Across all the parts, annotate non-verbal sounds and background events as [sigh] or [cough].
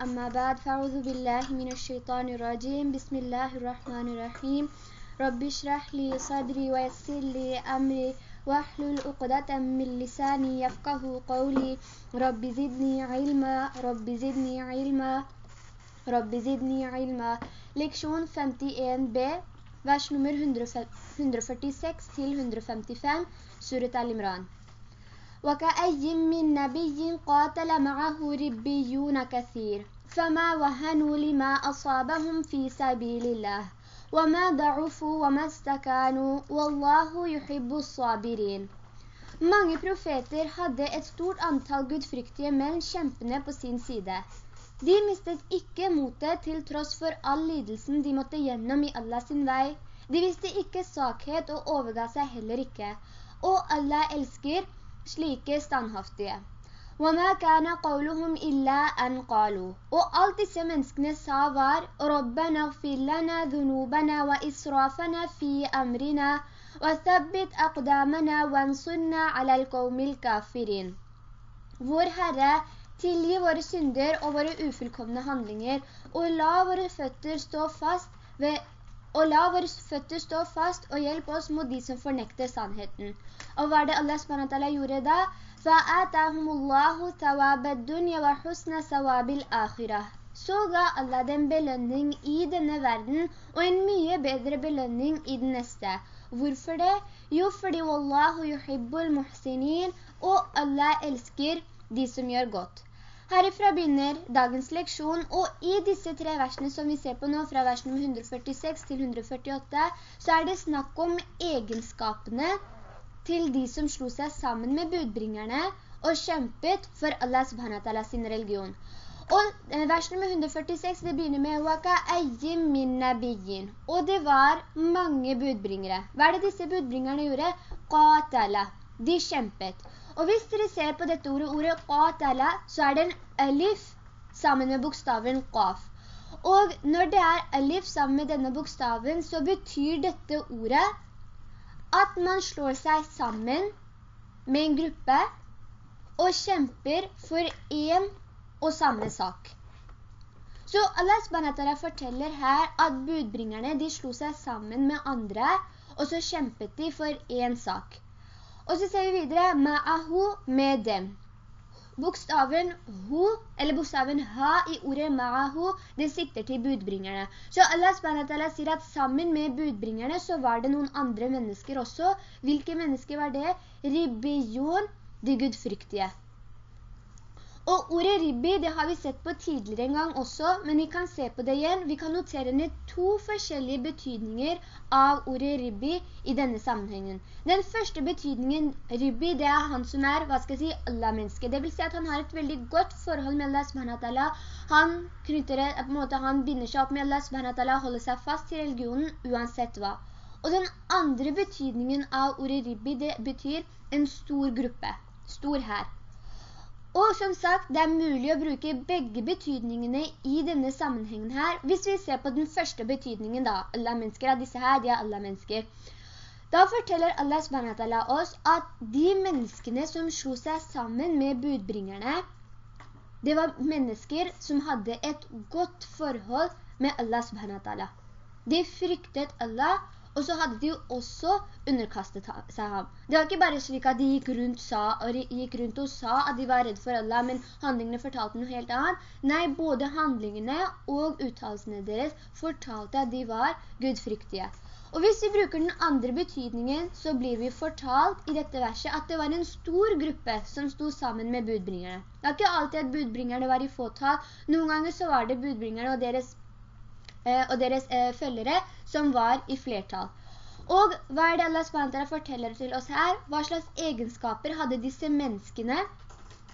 أما بعد فأعوذ بالله من الشيطان الرجيم. بسم الله الرحمن الرحيم. رب اشرح لي صدري ويسر لي أمري. واحلل عقدة من لساني يفقه قولي. رب زدني علما. رب زدني علما. رب زدني علما. Leksjon 51b, vers nummer 146 til 155, Surat al-Imran. وكأي من نبي قاتل معه ربيون كثير فما وهنوا لما أصابهم في سبيل الله وما ضعفوا وما استكانوا والله يحب الصابرين Mange profeter hadde et stort antall gudfryktige menn kjempende på sin side. De mistet ikke motet til tross for all lidelsen de måtte gjennom i Allah sin vei. De visste ikke sakhet og overga seg heller ikke. Og Allah elsker slike standhaftige. وَمَا كَانَ قَوْلُهُمْ إِلَّا أَنْ قَالُوا Og alt disse menneskene sa var رَبَّنَا اغْفِرْ لَنَا ذُنُوبَنَا وَإِسْرَافَنَا فِي أَمْرِنَا وَثَبِّتْ أَقْدَامَنَا وَانْصُرْنَا عَلَى الْقَوْمِ الْكَافِرِينَ Vår Herre, tilgi våre synder og våre ufullkomne handlinger, og la våre føtter stå fast ved og la våre føtter stå fast og hjelp oss mot de som fornekter sannheten. Og hva er det Allah SWT gjorde da? فَآتَاهُمُ اللَّهُ ثَوَابَ الدُّنْيَا وَحُسْنَ ثَوَابِ الْآخِرَةِ Så ga Allah dem belønning i denne verden, og en mye bedre belønning i den neste. Hvorfor det? Jo, fordi Wallahu yuhibbul muhsinin, og Allah elsker de som gjør godt. Herifra begynner dagens leksjon, og i disse tre versene som vi ser på nå, fra vers nummer 146 til 148, så er det snakk om egenskapene til de som slo seg sammen med budbringerne og kjempet for Allah subhanahu sin religion. Og vers nummer 146, det begynner med «Waka eyyim min nabiyyin». Og det var mange budbringere. Hva er det disse budbringerne gjorde? «Qatala». De kjempet. Og hvis dere ser på dette ordet, ordet «qatala», så er det en alif sammen med bokstaven «qaf». Og når det er alif sammen med denne bokstaven, så betyr dette ordet at man slår seg sammen med en gruppe og kjemper for en og samme sak. Så Allah SWT forteller her at budbringerne de slo seg sammen med andre, og så kjempet de for en sak. Og så ser vi videre, ma'ahu med dem. Bokstaven hu, eller bokstaven ha i ordet ma'ahu, det sikter til budbringerne. Så Allah SWT sier at sammen med budbringerne så var det noen andre mennesker også. Hvilke mennesker var det? Ribbijon, de gudfryktige. Og ordet ribbi, det har vi sett på tidligere en gang også, men vi kan se på det igjen. Vi kan notere ned to forskjellige betydninger av ordet ribbi i denne sammenhengen. Den første betydningen ribbi, det er han som er, hva skal jeg si, Allah-menneske. Det vil si at han har et veldig godt forhold med Allah SWT. Han knytter det, på en måte, han binder seg opp med Allah subhanahu holder seg fast i religionen uansett hva. Og den andre betydningen av ordet ribbi, det betyr en stor gruppe, stor her. Og som sagt, det er mulig å bruke begge betydningene i denne sammenhengen her. Hvis vi ser på den første betydningen da, Allah-mennesker, disse her, de er Allah-mennesker. Da forteller Allah SWT oss at de menneskene som slo seg sammen med budbringerne, det var mennesker som hadde et godt forhold med Allah SWT. De fryktet Allah, og så hadde de jo også underkastet seg ham. Det var ikke bare slik at de gikk rundt, sa, gikk rundt og sa at de var redd for Allah, men handlingene fortalte noe helt annet. Nei, både handlingene og uttalelsene deres fortalte at de var gudfryktige. Og hvis vi bruker den andre betydningen, så blir vi fortalt i dette verset at det var en stor gruppe som sto sammen med budbringerne. Det var ikke alltid at budbringerne var i fåtal. Noen ganger så var det budbringerne og deres og deres eh, følgere som var i flertall. Og hva er det Allah SWT forteller til oss her? Hva slags egenskaper hadde disse menneskene?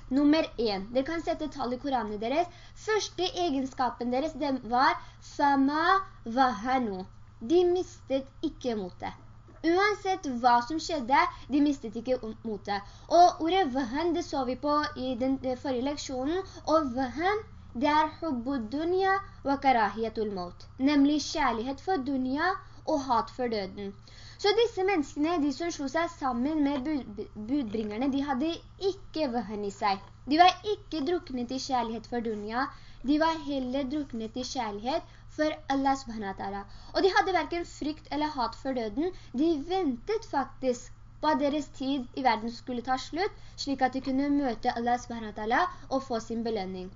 Nummer 1. Dere kan sette tall i Koranen deres. Første egenskapen deres var «Sama vahanu». De mistet ikke motet. Uansett hva som skjedde, de mistet ikke motet. Og ordet «vahan» det så vi på i den forrige leksjonen. Og «vahan» det er hubbud dunya wa karahiyatul maut, nemlig kjærlighet for dunya og hat for døden. Så disse menneskene, de som slo seg sammen med budbringerne, de hadde ikke vøhen i seg. De var ikke druknet i kjærlighet for dunya. De var heller druknet i kjærlighet for Allah subhanahu Og de hadde hverken frykt eller hat for døden. De ventet faktisk på at deres tid i verden skulle ta slutt, slik at de kunne møte Allah subhanahu og få sin belønning.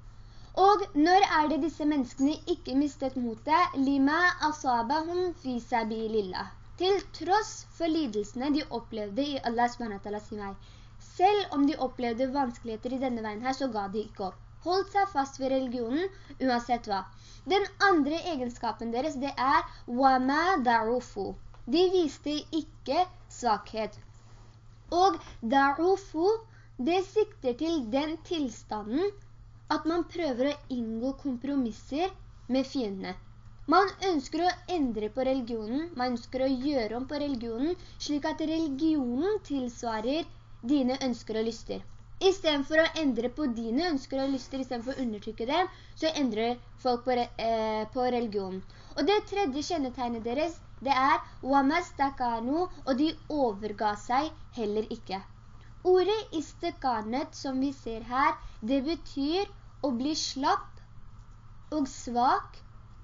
Og når er det disse menneskene ikke mistet motet? Lima asabahum fi sabilillah. Til tross for lidelsene de opplevde i Allah SWT sin vei. Selv om de opplevde vanskeligheter i denne veien her, så ga de ikke opp. Holdt seg fast ved religionen, uansett hva. Den andre egenskapen deres, det er wama da'ufu. De viste ikke svakhet. Og da'ufu, det sikter til den tilstanden at man prøver å inngå kompromisser med fiendene. Man ønsker å endre på religionen, man ønsker å gjøre om på religionen, slik at religionen tilsvarer dine ønsker og lyster. I stedet for å endre på dine ønsker og lyster, i stedet for å undertrykke dem, så endrer folk på, eh, på religionen. Og det tredje kjennetegnet deres, det er «wamastakanu», og de overga seg heller ikke. Ordet «istakanet», som vi ser her, det betyr å bli slapp og svak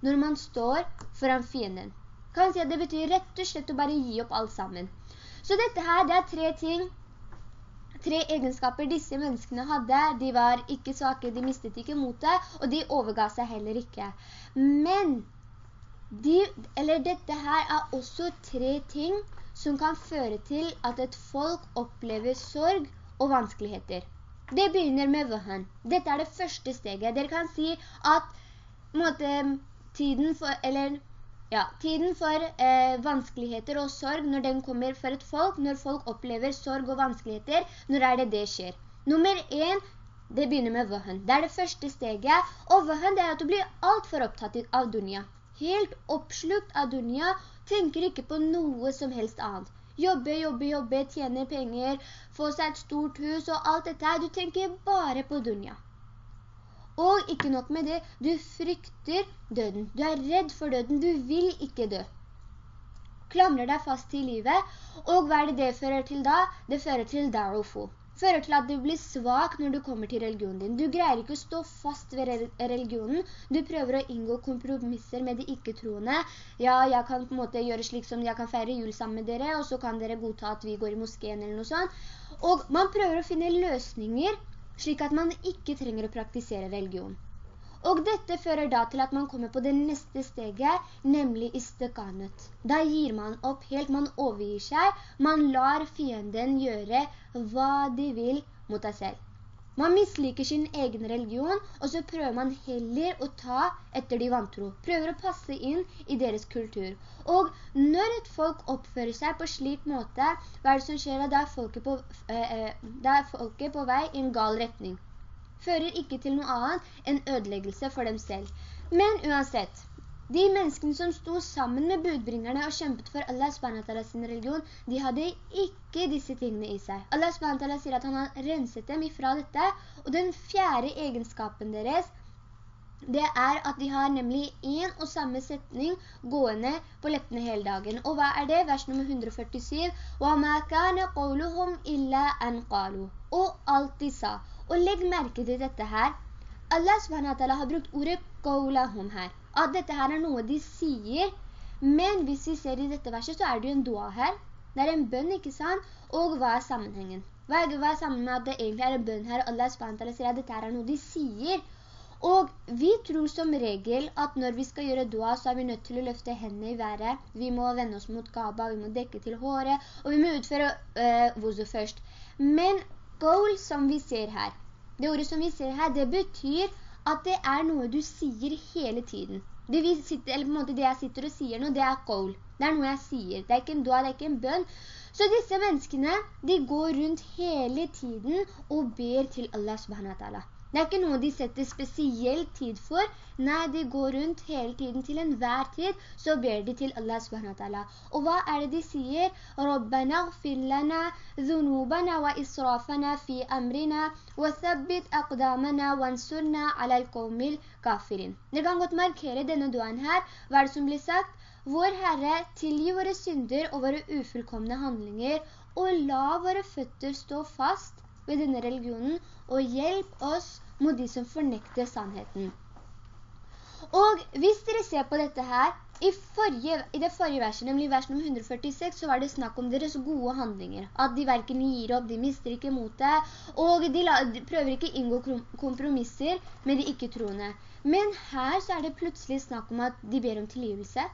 når man står foran fienden. Kan si det betyr rett og slett å bare gi opp alt sammen. Så dette her, det er tre ting, tre egenskaper disse menneskene hadde. De var ikke svake, de mistet ikke motet, og de overga seg heller ikke. Men, de, eller dette her er også tre ting som kan føre til at et folk opplever sorg og vanskeligheter. Det begynner med vøhen. Dette er det første steget. Dere kan si at måte, tiden for, eller, ja, tiden for eh, vanskeligheter og sorg, når den kommer for et folk, når folk opplever sorg og vanskeligheter, når er det det skjer? Nummer 1, det begynner med vøhen. Det er det første steget, og vøhen er at du blir alt for opptatt av dunja. Helt oppslukt av dunja, tenker ikke på noe som helst annet jobbe, jobbe, jobbe, tjene penger, få seg et stort hus og alt dette Du tenker bare på dunja. Og ikke nok med det, du frykter døden. Du er redd for døden, du vil ikke dø. Klamrer deg fast til livet, og hva er det det fører til da? Det fører til darufu fører til at du blir svak når du kommer til religionen din. Du greier ikke å stå fast ved religionen. Du prøver å inngå kompromisser med de ikke-troende. Ja, jeg kan på en måte gjøre slik som jeg kan feire jul sammen med dere, og så kan dere godta at vi går i moskeen eller noe sånt. Og man prøver å finne løsninger slik at man ikke trenger å praktisere religion. Og dette fører da til at man kommer på det neste steget, nemlig istekanet. Da gir man opp helt, man overgir seg, man lar fienden gjøre hva de vil mot deg selv. Man misliker sin egen religion, og så prøver man heller å ta etter de vantro. Prøver å passe inn i deres kultur. Og når et folk oppfører seg på slik måte, hva er det som skjer? Da er folket på, eh, eh da er folket på vei i en gal retning fører ikke til noe annet enn ødeleggelse for dem selv. Men uansett, de menneskene som sto sammen med budbringerne og kjempet for Allah SWT sin religion, de hadde ikke disse tingene i seg. Allah SWT sier at han har renset dem ifra dette, og den fjerde egenskapen deres, det er at de har nemlig en og samme setning gående på leppene hele dagen. Og hva er det? Vers nummer 147. «Wa ma kana qawluhum illa an qalu». Og alt de sa. Og legg merke til dette her. Allah SWT har brukt ordet «qawlahum» her. At dette her er noe de sier, men hvis vi ser i dette verset, så er det jo en dua her. Det er en bønn, ikke sant? Og hva er sammenhengen? Hva er, hva er sammenhengen med at det egentlig er en bønn her, og Allah SWT sier at dette her er noe de sier. Og vi tror som regel at når vi skal gjøre dua, så er vi nødt til å løfte hendene i været. Vi må vende oss mot Kaaba, vi må dekke til håret, og vi må utføre øh, wuzu først. Men Qawl som vi ser her, det ordet som vi ser her, det betyr at det er noe du sier hele tiden. Det, sitter, eller på en måte det jeg sitter og sier nå, det er qawl. Det er noe jeg sier. Det er ikke en dua, det er ikke en bønn. Så disse menneskene, de går rundt hele tiden og ber til Allah subhanahu wa ta'ala. Det er ikke noe de setter spesiell tid for. Nei, de går rundt hele tiden til enhver tid, så ber de til Allah subhanahu Og hva er det de sier? «Rabbana gfir lana dhunubana wa israfana fi amrina wa thabbit aqdamana wa ansurna ala al-qawmil kafirin». Dere kan godt markere denne duen her. Hva er det som blir sagt? Vår Herre, tilgi våre synder og våre ufullkomne handlinger, og la våre føtter stå fast ved denne religionen, og hjelp oss mot de som fornekter sannheten. Og hvis dere ser på dette her, i, forrige, i det forrige verset, nemlig vers nummer 146, så var det snakk om deres gode handlinger. At de hverken gir opp, de mister ikke mot det, og de, la, de prøver ikke inngå kompromisser med de ikke-troende. Men her så er det plutselig snakk om at de ber om tilgivelse.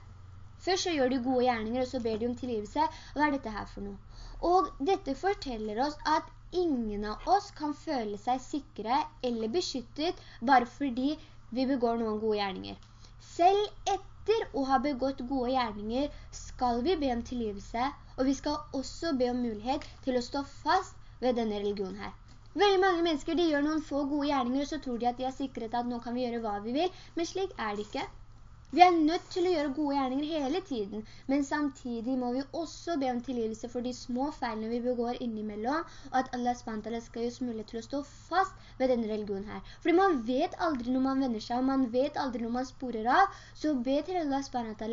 Først så gjør de gode gjerninger, og så ber de om tilgivelse. Hva er dette her for noe? Og dette forteller oss at ingen av oss kan føle seg sikre eller beskyttet bare fordi vi begår noen gode gjerninger. Selv etter å ha begått gode gjerninger skal vi be om tilgivelse, og vi skal også be om mulighet til å stå fast ved denne religionen her. Veldig mange mennesker gjør noen få gode gjerninger, og så tror de at de har sikret at nå kan vi gjøre hva vi vil, men slik er det ikke. Vi er nødt til å gjøre gode gjerninger hele tiden, men samtidig må vi også be om tilgivelse for de små feilene vi begår innimellom, og at Allah SWT skal gi oss mulighet til å stå fast ved denne religionen her. Fordi man vet aldri når man vender seg, og man vet aldri når man sporer av, så be til Allah SWT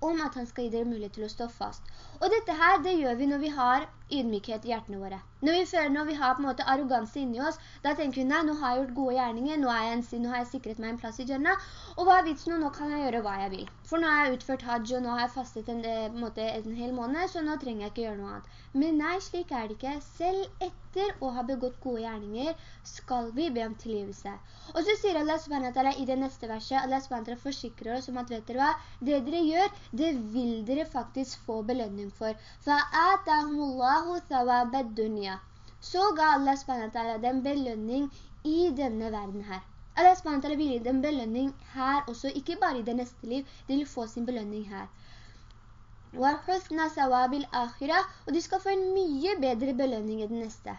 om at han skal gi dere mulighet til å stå fast. Og dette her, det gjør vi når vi har ydmykhet i hjertene våre. Når vi føler, når vi har på en måte arroganse inni oss, da tenker vi, nei, nå har jeg gjort gode gjerninger, nå, en, nå har jeg sikret meg en plass i Jannah, og hva er vitsen nå? Nå kan jeg gjøre hva jeg vil. For nå har jeg utført hajj, og nå har jeg fastet en, eh, en, måte, en hel måned, så nå trenger jeg ikke gjøre noe annet. Men nei, slik er det ikke. Selv etter å ha begått gode gjerninger, skal vi be om tilgivelse. Og så sier Allah SWT i det neste verset, Allah SWT forsikrer oss om at, vet dere hva, det dere gjør, det vil dere faktisk få belønning for. Så ga Allah SWT dem belønning i denne verden her. Allah SWT vil gi dem belønning her også, ikke bare i det neste liv, de vil få sin belønning her. Og de skal få en mye bedre belønning i det neste.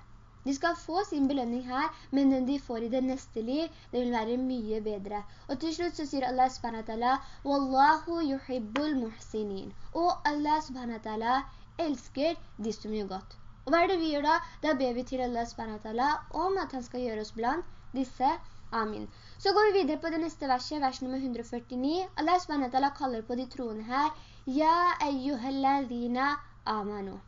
De skal få sin belønning her, men den de får i det neste liv, det vil være mye bedre. Og til slutt så sier Allah subhanahu Wallahu yuhibbul muhsinin. Og Allah subhanahu elsker de som gjør godt. Og hva er det vi gjør da? Da ber vi til Allah SWT om at han skal gjøre oss blant disse. Amin. Så går vi videre på det neste verset, vers nummer 149. Allah SWT kaller på de troende her, Ja eyyuhalladhina amanu.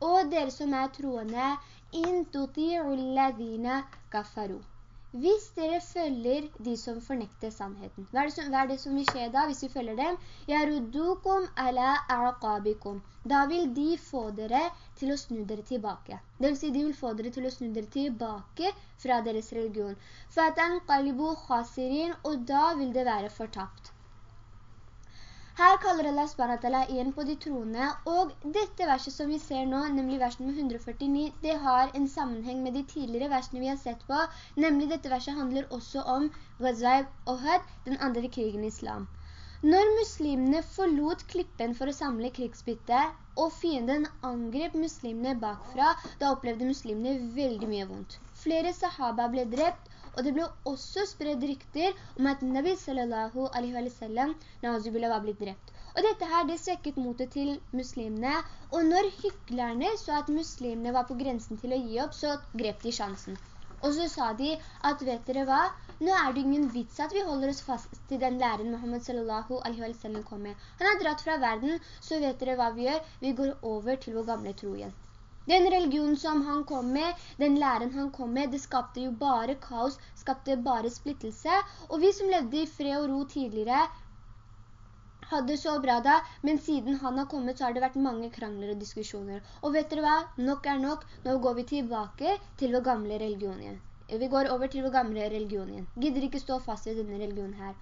Og dere som er troende, in tuti'ulladhina kafaru hvis dere følger de som fornekter sannheten. Hva er, som, er, det som vil skje da hvis vi følger dem? «Yarudukum ala aqabikum». Da vil de få dere til å snu dere tilbake. Det vil si, de vil få dere til å snu dere tilbake fra deres religion. «Fatan qalibu khasirin», og da vil det være fortapt. Her kaller Allah SWT igjen på de troende, og dette verset som vi ser nå, nemlig versen nummer 149, det har en sammenheng med de tidligere versene vi har sett på, nemlig dette verset handler også om Ghazwaib Ohad, den andre krigen i islam. Når muslimene forlot klippen for å samle krigsbytte, og fienden angrep muslimene bakfra, da opplevde muslimene veldig mye vondt. Flere sahaba ble drept, og det ble også spredt rykter om at Nabi sallallahu alaihi wa sallam var blitt drept. Og dette her, det svekket motet til muslimene, og når hyklerne så at muslimene var på grensen til å gi opp, så grep de sjansen. Og så sa de at, vet dere hva? Nå er det ingen vits at vi holder oss fast til den læren Muhammad sallallahu alaihi wa sallam kom med. Han har dratt fra verden, så vet dere hva vi gjør? Vi går over til vår gamle tro igjen. Den religionen som han kom med, den læren han kom med, det skapte jo bare kaos, skapte bare splittelse. Og vi som levde i fred og ro tidligere, hadde så bra da, men siden han har kommet så har det vært mange krangler og diskusjoner. Og vet dere hva? Nok er nok. Nå går vi tilbake til vår gamle religion igjen. Vi går over til vår gamle religion igjen. Gidder ikke stå fast i denne religionen her.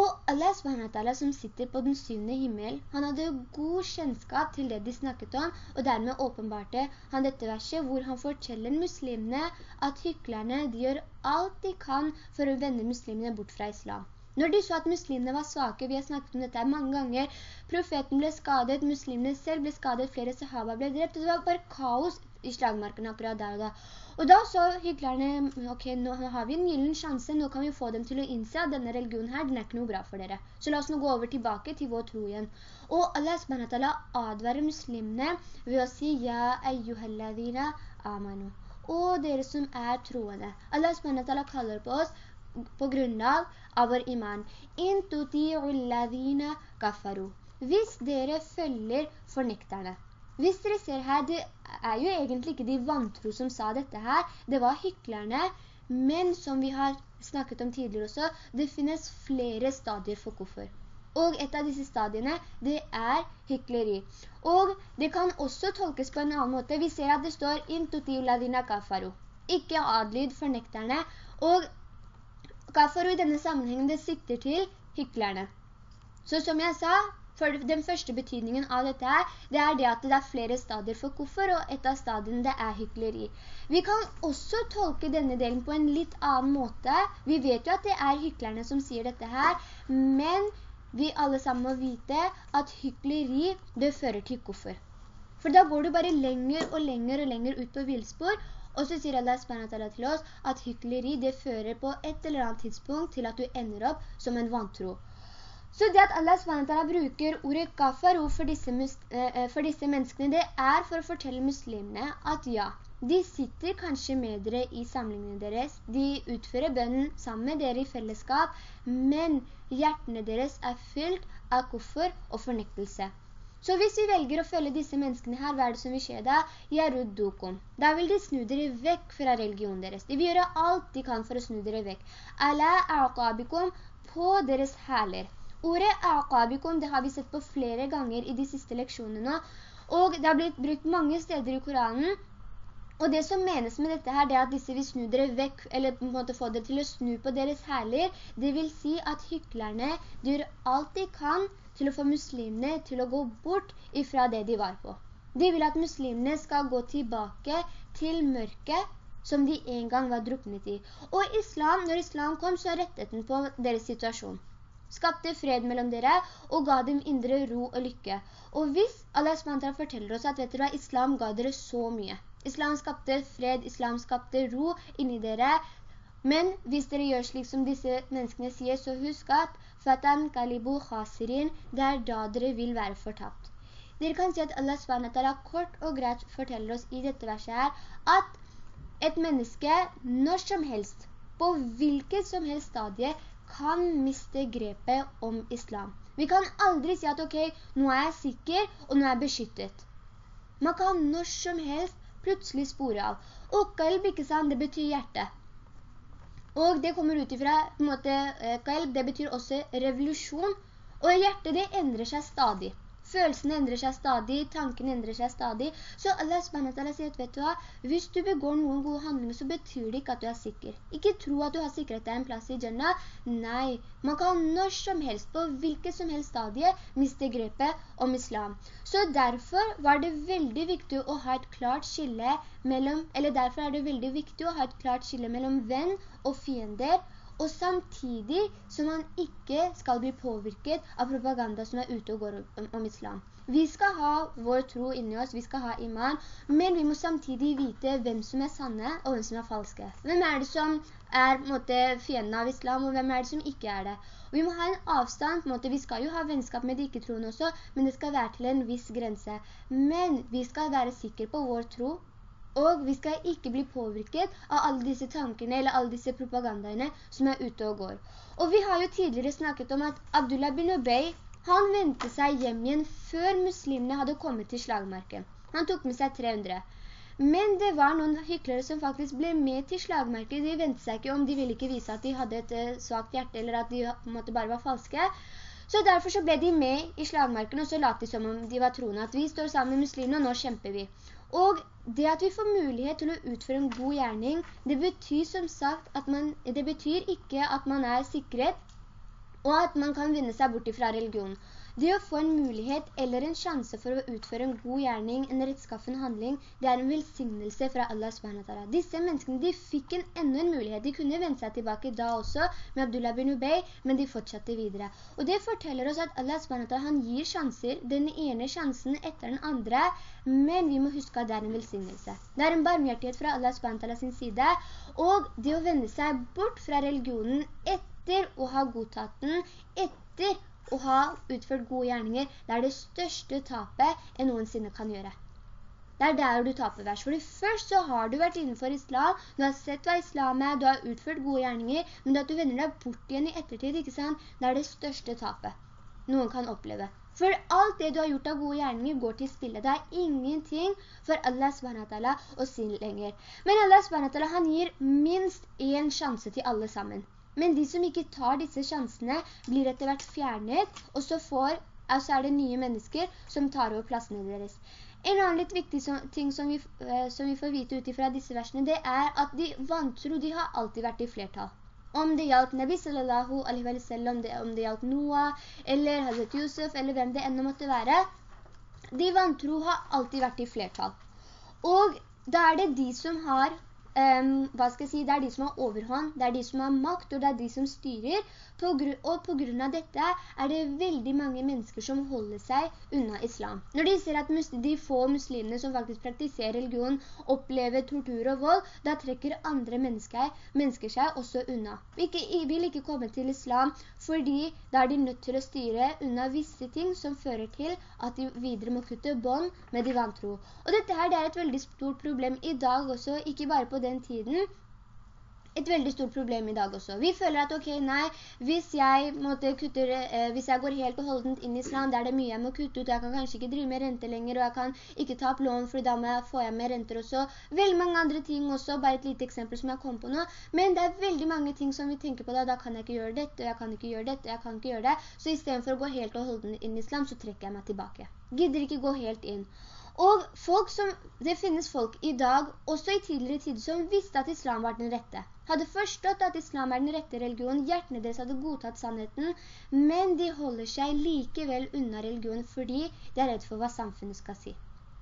Og Allah SWT som sitter på den syvende himmel, han hadde god kjennskap til det de snakket om, og dermed åpenbarte han dette verset hvor han forteller muslimene at hyklerne gjør alt de kan for å vende muslimene bort fra islam. Når de så at muslimene var svake, vi har snakket om dette mange ganger, profeten ble skadet, muslimene selv ble skadet, flere sahaba ble drept, og det var bare kaos i slagmarken akkurat der og da. Og da så hyklerne, ok, nå har vi en gyllen sjanse, nå kan vi få dem til å innse at denne religionen her, den er ikke noe bra for dere. Så la oss nå gå over tilbake til vår tro igjen. Og Allah SWT advarer muslimene ved å si, Ja, eyyuhalladina amanu. Og dere som er troende. Allah SWT kaller på oss på grunnlag av vår iman. Intuti'u alladina kafaru. Hvis dere følger fornekterne. Hvis dere ser her, det er jo egentlig ikke de vantro som sa dette her. Det var hyklerne. Men som vi har snakket om tidligere også, det finnes flere stadier for koffer. Og et av disse stadiene, det er hykleri. Og det kan også tolkes på en annen måte. Vi ser at det står «Intuti ladina kafaru». Ikke adlyd for nekterne. Og kafaru i denne sammenhengen, det sikter til hyklerne. Så som jeg sa, for den første betydningen av dette her, det er det at det er flere stadier for koffer, og et av stadiene det er hykleri. Vi kan også tolke denne delen på en litt annen måte. Vi vet jo at det er hyklerne som sier dette her, men vi alle sammen må vite at hykleri, det fører til koffer. For da går du bare lenger og lenger og lenger ut på vilspor, og så sier Allah SWT til oss at hykleri, det fører på et eller annet tidspunkt til at du ender opp som en vantro. Så det at Allah SWT bruker ordet kafaru for disse, eh, eh, for disse menneskene, det er for å fortelle muslimene at ja, de sitter kanskje med dere i samlingene deres, de utfører bønnen sammen med dere i fellesskap, men hjertene deres er fylt av koffer og fornektelse. Så hvis vi velger å følge disse menneskene her, hva er det som vil skje da? Yaruddukum. Da vil de snu dere vekk fra religionen deres. De vil gjøre alt de kan for å snu dere vekk. Ala aqabikum på deres hæler. Ordet aqabikum, det har vi sett på flere ganger i de siste leksjonene nå. Og det har blitt brukt mange steder i Koranen, og det som menes med dette her, det er at disse vil snu dere vekk, eller på en måte få dere til å snu på deres herler. Det vil si at hyklerne gjør alt de kan til å få muslimene til å gå bort ifra det de var på. De vil at muslimene skal gå tilbake til mørket som de en gang var druknet i. Og islam, når islam kom, så rettet den på deres situasjon. Skapte fred mellom dere og ga dem indre ro og lykke. Og hvis Allah SWT forteller oss at vet dere hva, islam ga dere så mye. Islam skapte fred, islam skapte ro inni dere. Men hvis dere gjør slik som disse menneskene sier, så husk at «Fatan kalibu khasirin», det er da dere vil være fortapt. Dere kan si at Allah SWT kort og greit forteller oss i dette verset her, at et menneske når som helst, på hvilket som helst stadie, kan miste grepet om islam. Vi kan aldri si at ok, nå er jeg sikker, og nå er jeg beskyttet. Man kan når som helst plutselig spore av. Og kalb, ikke sant, det betyr hjerte. Og det kommer ut ifra, på en måte, eh, kalb, det betyr også revolusjon. Og hjertet, det endrer seg stadig. Følelsene endrer seg stadig, tankene endrer seg stadig. Så Allah SWT sier at, vet du hva, hvis du begår noen gode handlinger, så betyr det ikke at du er sikker. Ikke tro at du har sikret deg en plass i Jannah. Nei, man kan når som helst, på hvilket som helst stadie, miste grepet om islam. Så derfor var det veldig viktig å ha et klart skille mellom, eller derfor er det veldig viktig å ha et klart skille mellom venn og fiender, og samtidig som man ikke skal bli påvirket av propaganda som er ute og går om, islam. Vi skal ha vår tro inni oss, vi skal ha iman, men vi må samtidig vite hvem som er sanne og hvem som er falske. Hvem er det som er måte, fienden av islam, og hvem er det som ikke er det? Og vi må ha en avstand, måte, vi skal jo ha vennskap med de ikke-troende også, men det skal være til en viss grense. Men vi skal være sikre på vår tro, og vi skal ikke bli påvirket av alle disse tankene eller alle disse propagandaene som er ute og går. Og vi har jo tidligere snakket om at Abdullah bin Ubey, han ventet seg hjem igjen før muslimene hadde kommet til slagmarken. Han tok med seg 300. Men det var noen hyklere som faktisk ble med til slagmarken. De ventet seg ikke om, de ville ikke vise at de hadde et uh, svagt hjerte, eller at de måtte bare var falske. Så derfor så ble de med i slagmarken, og så lat de som om de var troende at vi står sammen med muslimene, og nå kjemper vi. Og det at vi får mulighet til å utføre en god gjerning, det betyr som sagt at man, det betyr ikke at man er sikret, og at man kan vinne seg bort fra religionen. Det å få en mulighet eller en sjanse for å utføre en god gjerning, en rettskaffen handling, det er en velsignelse fra Allah SWT. Disse menneskene, de fikk en enda en mulighet. De kunne vende seg tilbake da også med Abdullah bin Ubay, men de fortsatte videre. Og det forteller oss at Allah SWT, han gir sjanser, den ene sjansen etter den andre, men vi må huske at det er en velsignelse. Det er en barmhjertighet fra Allah SWT sin side, og det å vende seg bort fra religionen etter å ha godtatt den, etter å ha utført gode gjerninger, det er det største tapet en noensinne kan gjøre. Det er der du taper vers. Fordi først så har du vært innenfor islam, du har sett hva islam er, du har utført gode gjerninger, men at du vender deg bort igjen i ettertid, ikke sant? Det er det største tapet. noen kan oppleve. For alt det du har gjort av gode gjerninger går til spille. Det er ingenting for Allah SWT å si lenger. Men Allah SWT han gir minst en sjanse til alle sammen. Men de som ikke tar disse sjansene blir etter hvert fjernet, og så, får, altså er det nye mennesker som tar over plassene deres. En annen litt viktig ting som vi, eh, som vi får vite utifra disse versene, det er at de vantro, de har alltid vært i flertall. Om det gjaldt Nabi sallallahu alaihi wa sallam, om det gjaldt Noah, eller Hazret Yusuf, eller hvem det enda måtte være, de vantro har alltid vært i flertall. Og da er det de som har um, hva skal jeg si, det er de som har overhånd, det er de som har makt, og det er de som styrer. På og på grunn av dette er det veldig mange mennesker som holder seg unna islam. Når de ser at de få muslimene som faktisk praktiserer religion opplever tortur og vold, da trekker andre mennesker, mennesker seg også unna. Vi vil ikke komme til islam fordi da er de nødt til å styre unna visse ting som fører til at de videre må kutte bånd med de vantro. Og dette her det er et veldig stort problem i dag også, ikke bare på den tiden, et veldig stort problem i dag også. Vi føler at, ok, nei, hvis jeg, måtte kutte, eh, hvis jeg går helt og holdent inn i islam, der det er mye jeg må kutte ut, jeg kan kanskje ikke drive med rente lenger, og jeg kan ikke ta opp lån, for da jeg få jeg med renter også. Veldig mange andre ting også, bare et lite eksempel som jeg kom på nå. Men det er veldig mange ting som vi tenker på da, da kan jeg ikke gjøre dette, og jeg kan ikke gjøre dette, og jeg kan ikke gjøre det. Så i stedet for å gå helt og holdent inn i islam, så trekker jeg meg tilbake. Gidder ikke gå helt inn. Og folk som, det finnes folk i dag, også i tidligere tid, som visste at islam var den rette. Hadde forstått at islam er den rette religion, hjertene deres hadde godtatt sannheten, men de holder seg likevel unna religion fordi de er redd for hva samfunnet skal si.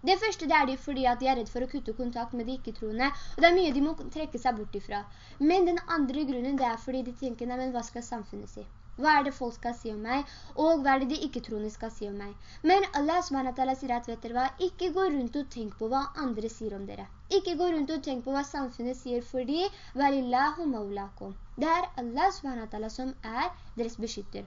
Det første det er de fordi at de er redd for å kutte kontakt med de ikke-troende, og det er mye de må trekke seg bort ifra. Men den andre grunnen det er fordi de tenker, nei, men hva skal samfunnet si? Hva er det folk skal si om meg? Og hva er det de ikke-troende skal si om meg? Men Allah SWT sier at, vet dere hva? Ikke gå rundt og tenk på hva andre sier om dere. Ikke gå rundt og tenk på hva samfunnet sier, fordi «Walillahu maulakum». Det er Allah SWT som er deres beskytter.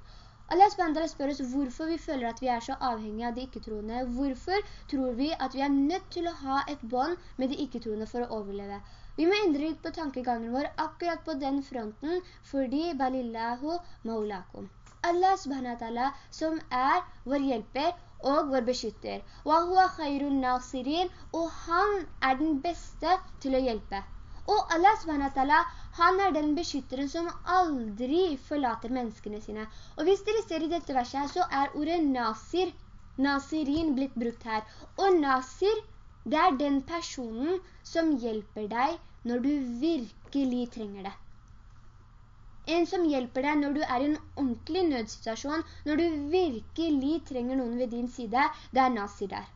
Allah SWT spør oss hvorfor vi føler at vi er så avhengige av de ikke-troende. Hvorfor tror vi at vi er nødt til å ha et bånd med de ikke-troende for å overleve? Vi må endre litt på tankegangen vår akkurat på den fronten, fordi balillahu maulakum. Allah subhanahu som er vår hjelper og vår beskytter. Og han er den beste til å hjelpe. Og Allah subhanahu han er den beskytteren som aldri forlater menneskene sine. Og hvis dere ser i dette verset så er ordet nasir, nasirin blitt brukt her. Og nasir, det er den personen som hjelper deg når du virkelig trenger det. En som hjelper deg når du er i en ordentlig nødsituasjon, når du virkelig trenger noen ved din side, det er Nasir der.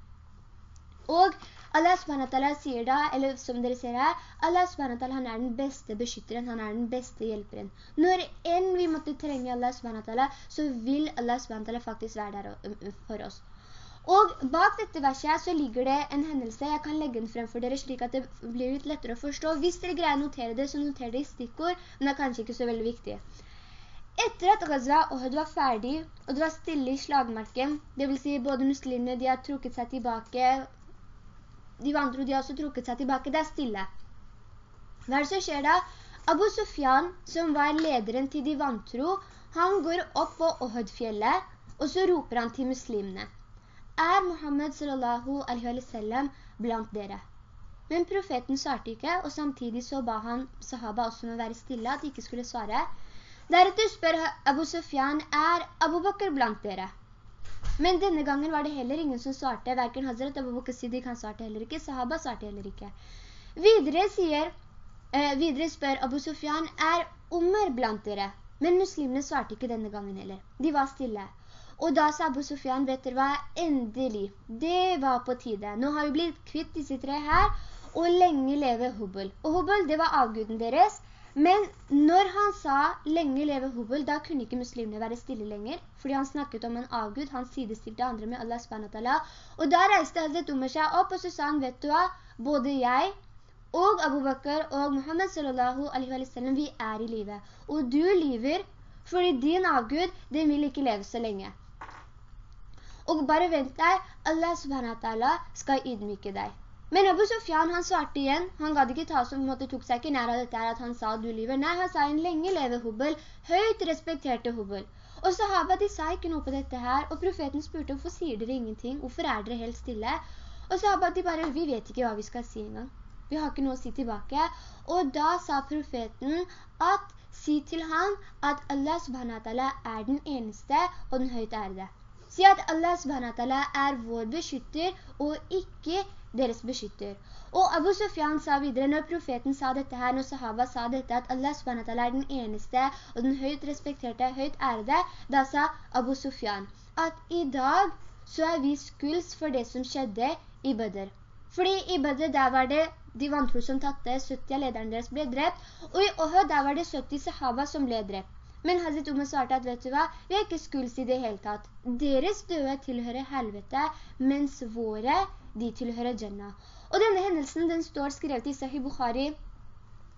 Og Allah SWT sier da, eller som dere ser her, Allah SWT han er den beste beskytteren, han er den beste hjelperen. Når enn vi måtte trenge Allah SWT, så vil Allah SWT faktisk være der for oss. Og bak dette verset så ligger det en hendelse, jeg kan legge den frem for dere slik at det blir litt lettere å forstå. Hvis dere greier å notere det, så noter det i stikkord, men det er kanskje ikke så veldig viktig. Etter at Gaza og Ohud var ferdig, og det var stille i slagmarken, det vil si både muslimene, de har trukket seg tilbake, de vantro, de har også trukket seg tilbake, det er stille. Hva er det som skjer da? Abu Sufyan, som var lederen til de vantro, han går opp på Ohud-fjellet, og så roper han til muslimene er Muhammed sallallahu alaihi wa sallam blant dere? Men profeten svarte ikke, og samtidig så ba han sahaba også med å være stille, at de ikke skulle svare. Deretter spør Abu Sufyan, er Abu Bakr blant dere? Men denne gangen var det heller ingen som svarte, hverken Hazret Abu Bakr Siddiq han svarte heller ikke, sahaba svarte heller ikke. Videre, sier, eh, videre spør Abu Sufyan, er Umar blant dere? Men muslimene svarte ikke denne gangen heller. De var stille. Og da sa Abu Sufyan, vet dere hva, endelig, det var på tide. Nå har vi blitt kvitt disse tre her, og lenge leve Hubel. Og Hubel, det var avguden deres, men når han sa lenge leve Hubel, da kunne ikke muslimene være stille lenger, fordi han snakket om en avgud, han sidestilte andre med Allah SWT. Og da reiste Hazret Umar seg opp, og så sa han, vet du hva, både jeg og Abu Bakr og Muhammad sallallahu vi er i livet. Og du lever, fordi din avgud, den vil ikke leve så lenge. Og bare vent deg, Allah subhanahu skal ydmyke deg. Men Abu Sufyan, han svarte igjen, han gadd ikke ta som måte tok seg ikke nær av dette her at han sa du lyver. Nei, han sa en lenge leve Hubbel, høyt respekterte Hubbel. Og sahaba, de sa ikke noe på dette her, og profeten spurte, hvorfor sier dere ingenting? Hvorfor er dere helt stille? Og sahaba, de bare, vi vet ikke hva vi skal si engang. Vi har ikke noe å si tilbake. Og da sa profeten at, si til han at Allah subhanahu er den eneste og den høyt ærede. Si at Allah SWT er vår beskytter og ikke deres beskytter. Og Abu Sufyan sa videre, når profeten sa dette her, når sahaba sa dette, at Allah SWT er den eneste og den høyt respekterte, høyt ærede, da sa Abu Sufyan at i dag så er vi skulds for det som skjedde i Bødder. Fordi i Bødder der var det de vantro som tatte, 70 av lederne deres ble drept, og i Ohud, der var det 70 sahaba som ble drept. Men Hazret Umar svarte at, vet du hva, vi er ikke skulds i det hele tatt. Deres døde tilhører helvete, mens våre, de tilhører Jannah. Og denne hendelsen, den står skrevet i Sahih Bukhari,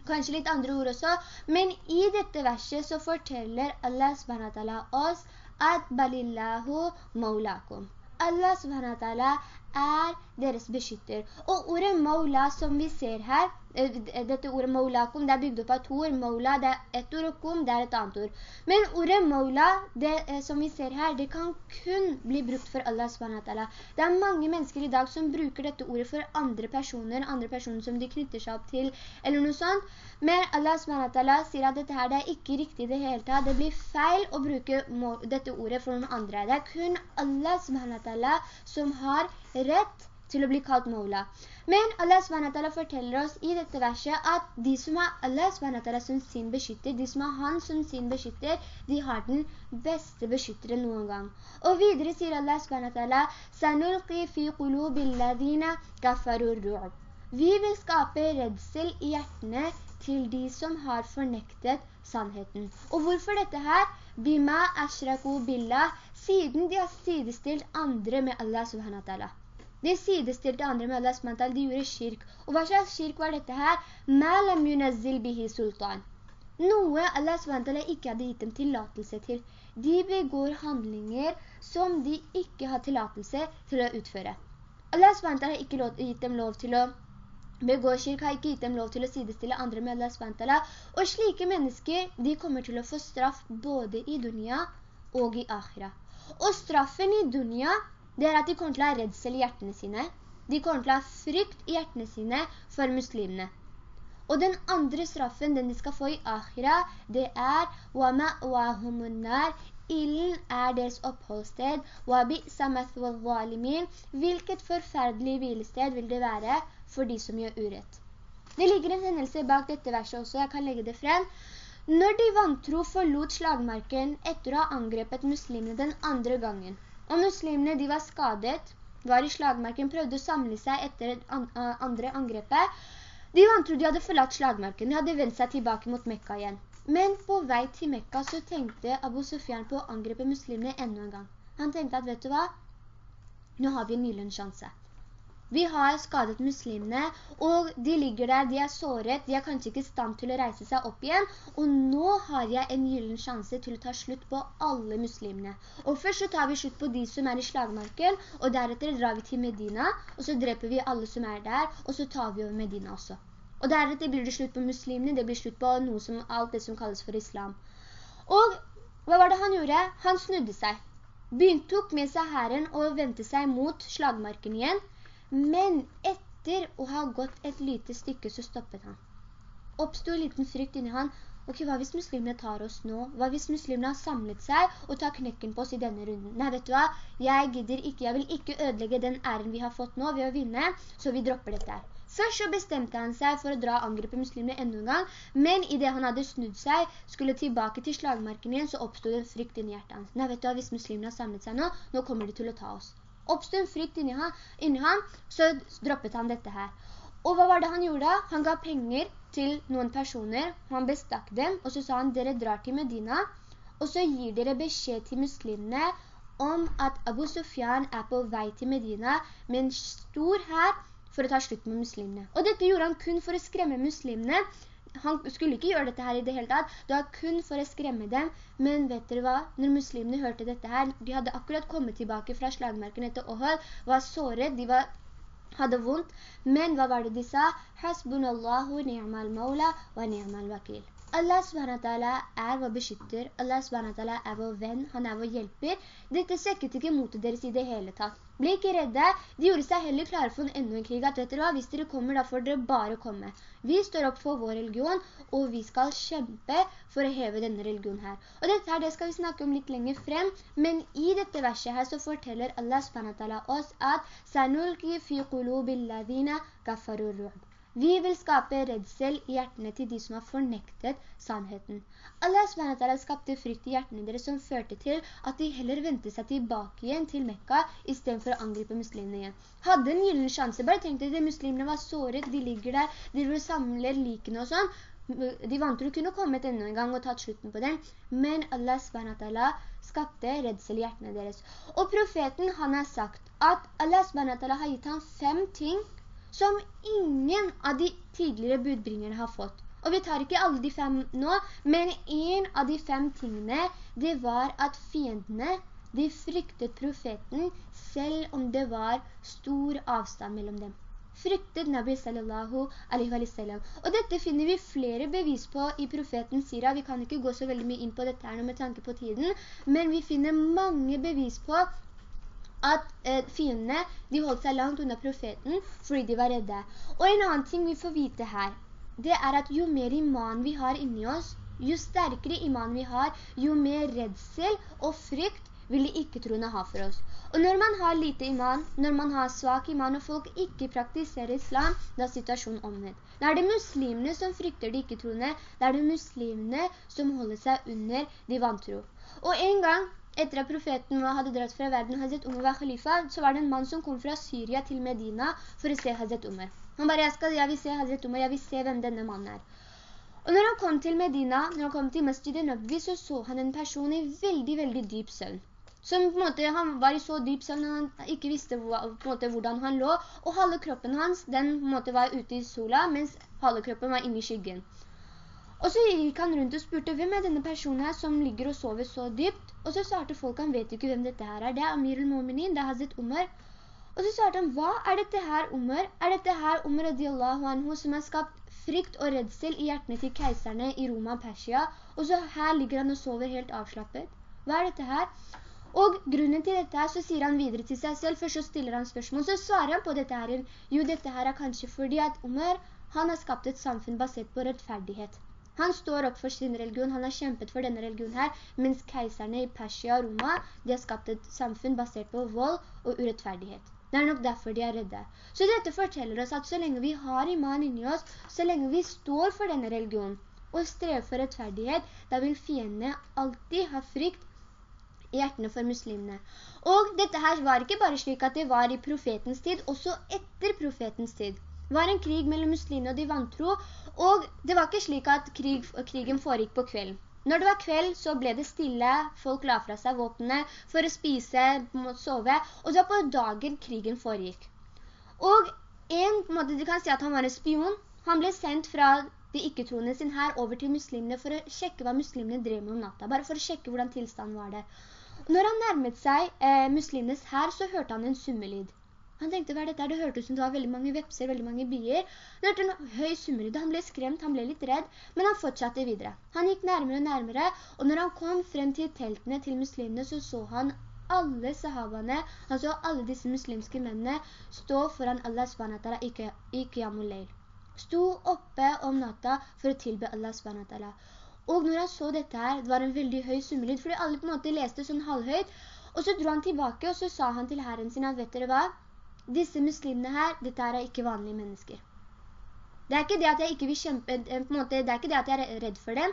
kanskje litt andre ord også, men i dette verset så forteller Allah subhanahu oss at balillahu maulakum. Allah subhanahu er deres beskytter. Og ordet maula som vi ser her, Eh, dette ordet maulakum, det er bygd opp av to ord. Maula, det er ett ord, og kum, det er et annet ord. Men ordet maula, det eh, som vi ser her, det kan kun bli brukt for Allah SWT. Det er mange mennesker i dag som bruker dette ordet for andre personer, andre personer som de knytter seg opp til, eller noe sånt. Men Allah SWT sier at dette her, det er ikke riktig det hele tatt. Det blir feil å bruke dette ordet for noen andre. Det er kun Allah SWT som har rett til å bli kalt Mola. Men Allah SWT forteller oss i dette verset at de som har Allah SWT som sin beskytter, de som har han som sin beskytter, de har den beste beskytteren noen gang. Og videre sier Allah SWT «Sanulqi fi qulubilladina gafarur ru'b». Vi vil skape redsel i hjertene til de som har fornektet sannheten. Og hvorfor dette her? Bima ashraku billah, siden de har sidestilt andre med Allah subhanahu de sidestilte andre med Allahs mantal, de gjorde kirk. Og hva slags kirk var dette her? Malam yunazzil bihi sultan. Noe Allah SWT ikke hadde gitt dem tillatelse til. De begår handlinger som de ikke har tillatelse til å utføre. Allah SWT har ikke gitt dem lov til å begå kirk, har ikke gitt dem lov til å sidestille andre med Allah SWT. Og slike mennesker, de kommer til å få straff både i dunya og i akhira. Og straffen i dunya, det er at de kommer til å ha redsel i hjertene sine. De kommer til å ha frykt i hjertene sine for muslimene. Og den andre straffen, den de skal få i akhira, det er «Wama wahumunnar», illen er deres oppholdssted, hvilket forferdelig hvilested vil det være for de som gjør urett. Det ligger en hendelse bak dette verset også, jeg kan legge det frem. Når de vantro forlot slagmarken etter å ha angrepet muslimene den andre gangen, og muslimene, de var skadet, var i slagmarken, prøvde å samle seg etter det andre angrepet. De vantro de hadde forlatt slagmarken, de hadde vendt seg tilbake mot Mekka igjen. Men på vei til Mekka så tenkte Abu Sufyan på å angrepe muslimene enda en gang. Han tenkte at, vet du hva? Nå har vi en ny sjanse. Vi har skadet muslimene, og de ligger der, de er såret, de er kanskje ikke i stand til å reise seg opp igjen, og nå har jeg en gyllen sjanse til å ta slutt på alle muslimene. Og først så tar vi slutt på de som er i slagmarken, og deretter drar vi til Medina, og så dreper vi alle som er der, og så tar vi over Medina også. Og deretter blir det slutt på muslimene, det blir slutt på noe som, alt det som kalles for islam. Og hva var det han gjorde? Han snudde seg. Begynte tok med seg herren og ventet seg mot slagmarken igjen, men etter å ha gått et lite stykke så stoppet han. Oppstod en liten frykt inni han. Ok, hva hvis muslimene tar oss nå? Hva hvis muslimene har samlet seg og tar knekken på oss i denne runden? Nei, vet du hva? Jeg gidder ikke, jeg vil ikke ødelegge den æren vi har fått nå ved å vinne, så vi dropper dette. Først så bestemte han seg for å dra angripe muslimene enda en gang, men i det han hadde snudd seg, skulle tilbake til slagmarken igjen, så oppstod en frykt inni hjertet hans. Nei, vet du hva, hvis muslimene har samlet seg nå, nå kommer de til å ta oss oppstod en frykt inni han, inni han, så droppet han dette her. Og hva var det han gjorde? Han ga penger til noen personer, han bestakk dem, og så sa han, dere drar til Medina, og så gir dere beskjed til muslimene om at Abu Sufyan er på vei til Medina med en stor her for å ta slutt med muslimene. Og dette gjorde han kun for å skremme muslimene, han skulle ikke gjøre dette her i det hele tatt. Det var kun for å skremme dem. Men vet dere hva? Når muslimene hørte dette her, de hadde akkurat kommet tilbake fra slagmarken etter Ohol, var såret, de var, hadde vondt. Men hva var det de sa? Hasbunallahu ni'mal maula wa ni'mal wakil. Allah SWT er vår beskytter, Allah SWT er vår venn, han er vår hjelper. Dette svekket ikke motet deres i det hele tatt. Bli ikke redde, de gjorde seg heller klare for en enda en krig, at vet dere hva, hvis dere kommer, da får dere bare komme. Vi står opp for vår religion, og vi skal kjempe for å heve denne religionen her. Og dette her, det skal vi snakke om litt lenger frem, men i dette verset her så forteller Allah SWT oss at «Sanulki fi qulubi alladhina gafarur ru'b». Vi vil skape redsel i hjertene til de som har fornektet sannheten. Allah SWT skapte frykt i hjertene deres som førte til at de heller ventet seg tilbake igjen til Mekka i stedet for å angripe muslimene igjen. Hadde en gyllen sjanse, bare tenkte de muslimene var såret, de ligger der, de vil samle likene og sånn. De vant til å kunne kommet enda en gang og tatt slutten på den. Men Allah SWT skapte redsel i hjertene deres. Og profeten han har sagt at Allah SWT har gitt ham fem ting som ingen av de tidligere budbringerne har fått. Og vi tar ikke alle de fem nå, men en av de fem tingene, det var at fiendene, de fryktet profeten, selv om det var stor avstand mellom dem. Fryktet Nabi sallallahu alaihi wa sallam. Og dette finner vi flere bevis på i profeten sira. Vi kan ikke gå så veldig mye inn på dette her med tanke på tiden, men vi finner mange bevis på at eh, fiendene, de holdt seg langt unna profeten fordi de var redde. Og en annen ting vi får vite her, det er at jo mer iman vi har inni oss, jo sterkere iman vi har, jo mer redsel og frykt vil de ikke-troende ha for oss. Og når man har lite iman, når man har svak iman, og folk ikke praktiserer islam, da er situasjonen omvendt. Da er det muslimene som frykter de ikke-troende, da er det muslimene som holder seg under de vantro. Og en gang etter at profeten hadde dratt fra verden, Hazret Umar var khalifa, så var det en mann som kom fra Syria til Medina for å se Hazret Umar. Han bare, jeg, skal, jeg vil se Hazret Umar, jeg vil se hvem denne mannen er. Og når han kom til Medina, når han kom til Masjid Nabi, så så han en person i veldig, veldig dyp søvn. Som på en måte, han var i så dyp søvn, han ikke visste måte, hvordan han lå, og halve kroppen hans, den måte var ute i sola, mens halve kroppen var inne i skyggen. Og så gikk han rundt og spurte, hvem er denne personen her som ligger og sover så dypt? Og så svarte folk, han vet ikke hvem dette her er. Det er Amir al-Mominin, det er Hazret Umar. Og så svarte han, hva er dette her Umar? Er dette her Umar radiallahu anhu som har skapt frykt og redsel i hjertene til keiserne i Roma og Persia? Og så her ligger han og sover helt avslappet. Hva er dette her? Og grunnen til dette her, så sier han videre til seg selv, først så stiller han spørsmål, så svarer han på dette her, jo dette her er kanskje fordi at Umar, han har skapt et samfunn basert på rettferdighet. Han står opp for sin religion, han har kjempet for denne religionen her, mens keiserne i Persia og Roma, de har skapt et samfunn basert på vold og urettferdighet. Det er nok derfor de er redde. Så dette forteller oss at så lenge vi har iman inni oss, så lenge vi står for denne religionen og strever for rettferdighet, da vil fiendene alltid ha frykt i hjertene for muslimene. Og dette her var ikke bare slik at det var i profetens tid, også etter profetens tid. Det var en krig mellom muslimene og de vantro, og det var ikke slik at krig, krigen foregikk på kvelden. Når det var kveld, så ble det stille, folk la fra seg våpnene for å spise, sove, og det var på dagen krigen foregikk. Og en, måte, du kan si at han var en spion, han ble sendt fra de ikke-troende sin her over til muslimene for å sjekke hva muslimene drev med om natta, bare for å sjekke hvordan tilstanden var der. Når han nærmet seg eh, muslimenes her, så hørte han en summelyd. Han tenkte, hva er dette? Det hørtes som det var veldig mange vepser, veldig mange bier. Han hørte en høy summeryd, han ble skremt, han ble litt redd, men han fortsatte videre. Han gikk nærmere og nærmere, og når han kom frem til teltene til muslimene, så så han alle sahabene, han så alle disse muslimske mennene, stå foran Allah SWT i Qiyamul Leil. Sto oppe om natta for å tilbe Allah SWT. Og når han så dette her, det var en veldig høy summeryd, fordi alle på en måte leste sånn halvhøyt, og så dro han tilbake, og så sa han til herren sin at, vet dere hva? Disse muslimene her, dette er ikke vanlige mennesker. Det er ikke det at jeg ikke vil kjempe, eh, måte, det er ikke det at jeg er redd for dem,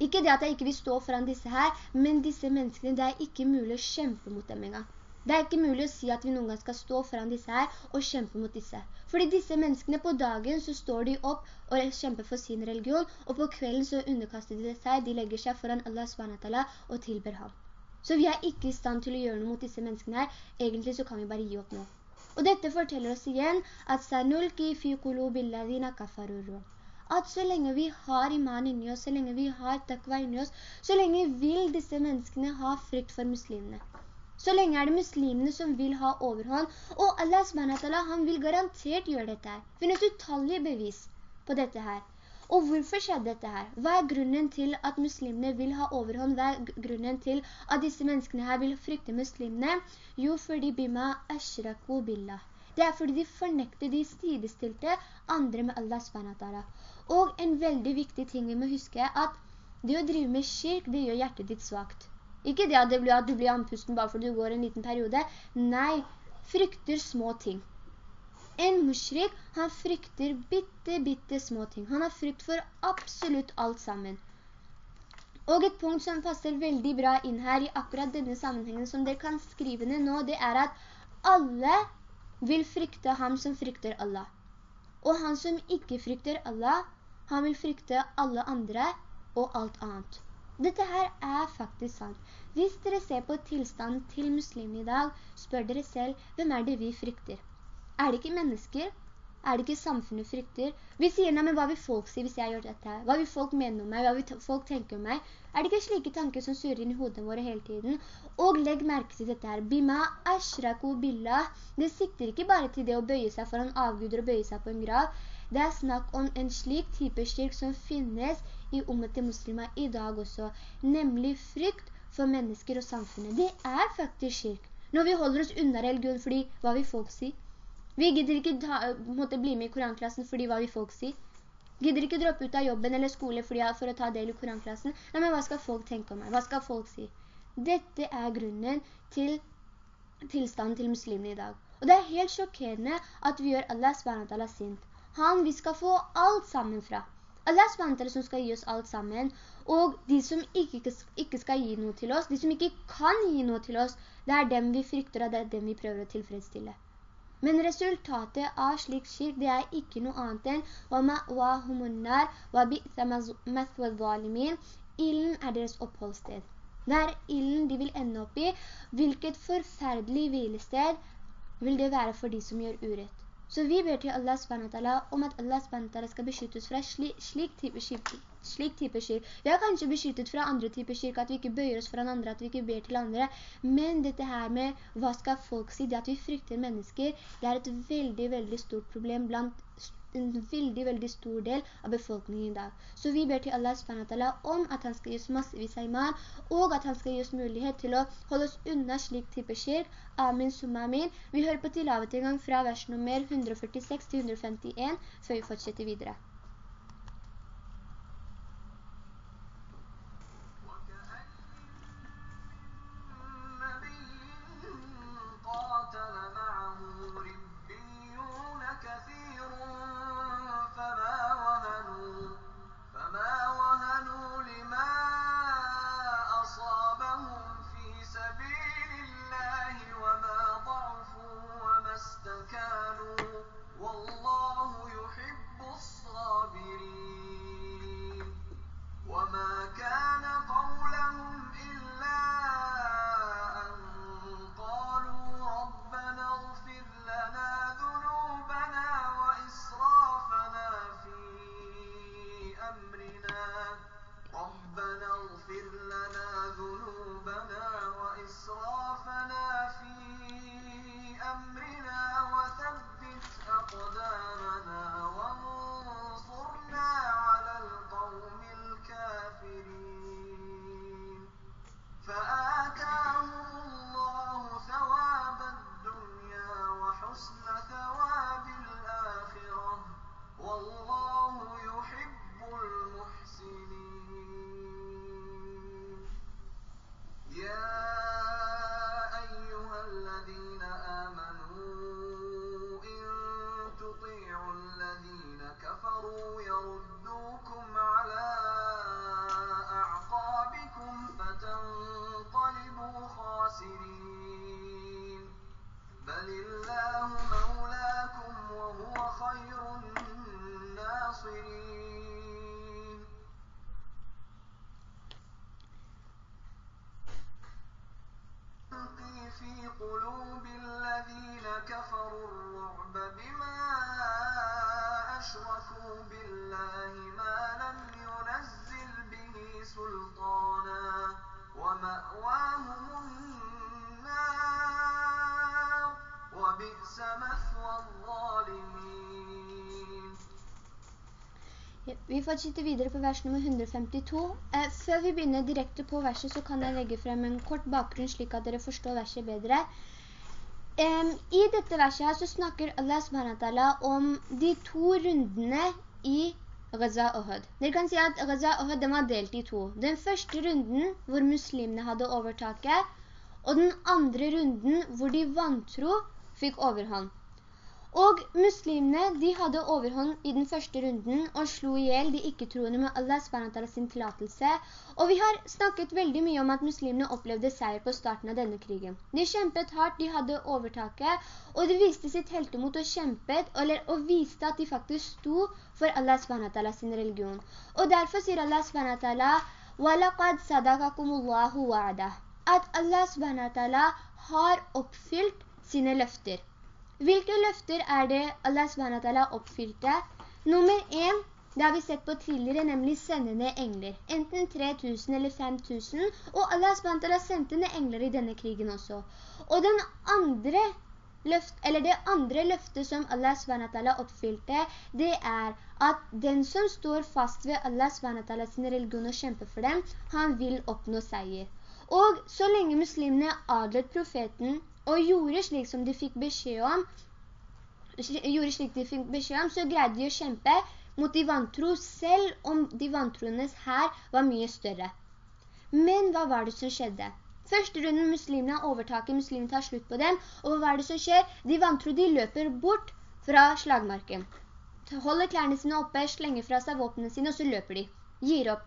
ikke det at jeg ikke vil stå foran disse her, men disse menneskene, det er ikke mulig å kjempe mot dem engang. Det er ikke mulig å si at vi noen gang skal stå foran disse her og kjempe mot disse. Fordi disse menneskene på dagen så står de opp og kjemper for sin religion, og på kvelden så underkaster de seg, de legger seg foran Allah SWT og tilber ham. Så vi er ikke i stand til å gjøre noe mot disse menneskene her. Egentlig så kan vi bare gi opp nå. Og dette forteller oss igjen at «Sanulki fi qulubilladina kafaruru». At så lenge vi har iman inni oss, så lenge vi har takva inni oss, så lenge vil disse menneskene ha frykt for muslimene. Så lenge er det muslimene som vil ha overhånd, og Allah SWT, han vil garantert gjøre dette her. Finnes utallige bevis på dette her. Og hvorfor skjedde dette her? Hva er grunnen til at muslimene vil ha overhånd? Hva er grunnen til at disse menneskene her vil frykte muslimene? Jo, fordi bima ashraku billah. Det er fordi de fornekter, de sidestilte andre med Allah SWT. Og en veldig viktig ting vi må huske er at det å drive med kirk, det gjør hjertet ditt svagt. Ikke det at, det blir, at du blir anpusten bare fordi du går en liten periode. Nei, frykter små ting. En mushrik, han frykter bitte, bitte små ting. Han har frykt for absolutt alt sammen. Og et punkt som passer veldig bra inn her i akkurat denne sammenhengen som dere kan skrive ned nå, det er at alle vil frykte ham som frykter Allah. Og han som ikke frykter Allah, han vil frykte alle andre og alt annet. Dette her er faktisk sant. Hvis dere ser på tilstanden til muslimer i dag, spør dere selv, hvem er det vi frykter? Er det ikke mennesker? Er det ikke samfunnet frykter? Vi sier, nei, men hva vil folk si hvis jeg gjør dette Hva vil folk mene om meg? Hva vil folk tenke om meg? Er det ikke slike tanker som surrer inn i hodene våre hele tiden? Og legg merke til dette her. Bima ashraku billah. Det sikter ikke bare til det å bøye seg foran avguder og bøye seg på en grav. Det er snakk om en slik type styrk som finnes i ommet til muslimer i dag også. Nemlig frykt for mennesker og samfunnet. Det er faktisk kirk. Når vi holder oss unna religion fordi hva vil folk si? Vi gidder ikke ta, måtte bli med i koranklassen fordi hva vil folk si? Gidder ikke droppe ut av jobben eller skole for å ta del i koranklassen? Nei, men hva skal folk tenke om meg? Hva skal folk si? Dette er grunnen til tilstanden til muslimene i dag. Og det er helt sjokkerende at vi gjør Allah SWT sint. Han vi skal få alt sammen fra. Allah SWT som skal gi oss alt sammen, og de som ikke, ikke skal gi noe til oss, de som ikke kan gi noe til oss, det er dem vi frykter, og det er dem vi prøver å tilfredsstille. Men resultatet av slik kirk, det er ikke noe annet enn وَمَأْوَاهُمُ النَّارِ وَبِئْثَ مَثْوَ الظَّالِمِينَ Illen er deres oppholdssted. Det er illen de vil ende opp i. Hvilket forferdelig hvilested vil det være for de som gjør urett. Så vi ber til Allah SWT om at Allah SWT skal beskytte oss fra slik, slik type kyrk. Vi har kanskje beskyttet fra andre typer kyrk at vi ikke bøyer oss foran andre, at vi ikke ber til andre. Men dette her med hva skal folk si, det at vi frykter mennesker, det er et veldig, veldig stort problem blant en veldig, veldig stor del av befolkningen i dag. Så vi ber til Allah SWT om at han skal gi oss massevis av iman, og at han skal gi oss mulighet til å holde oss unna slik type kirk. Amin, summa amin. Vi hører på tilavet en gang fra vers nummer 146 til 151, før vi fortsetter videre. Fortsetter videre på vers nummer 152. Eh, før vi begynner direkte på verset, så kan jeg legge frem en kort bakgrunn, slik at dere forstår verset bedre. I dette verset her så snakker Allah SWT om de to rundene i Gaza Ohud. Dere kan si at Gaza Ohud var delt i to. Den første runden hvor muslimene hadde overtaket, og den andre runden hvor de vantro fikk overhånd. Og muslimene, de hadde overhånd i den første runden og slo ihjel de ikke-troende med Allah SWT sin tillatelse. Og vi har snakket veldig mye om at muslimene opplevde seier på starten av denne krigen. De kjempet hardt, de hadde overtaket, og de viste sitt heltemot og kjempet, eller, og viste at de faktisk sto for Allah SWT sin religion. Og derfor sier Allah SWT, وَلَقَدْ صَدَقَكُمُ اللَّهُ وَعْدَهُ At Allah SWT har oppfylt sine løfter. Hvilke løfter er det Allah SWT oppfylte? Nummer 1, det har vi sett på tidligere, nemlig sendende engler. Enten 3000 eller 5000, og Allah SWT sendte ned engler i denne krigen også. Og andre løft, det andre løftet som Allah SWT oppfylte, det er at den som står fast ved Allah SWT sin religion og kjemper for dem, han vil oppnå seier. Og så lenge muslimene adlet profeten, og gjorde slik som de fikk beskjed om, gjorde slik de fikk beskjed om, så greide de å kjempe mot de vantro, selv om de vantroenes her var mye større. Men hva var det som skjedde? Første runden muslimene har overtaket, muslimene tar slutt på dem, og hva er det som skjer? De vantro, de løper bort fra slagmarken. Holder klærne sine oppe, slenger fra seg våpnene sine, og så løper de. Gir opp.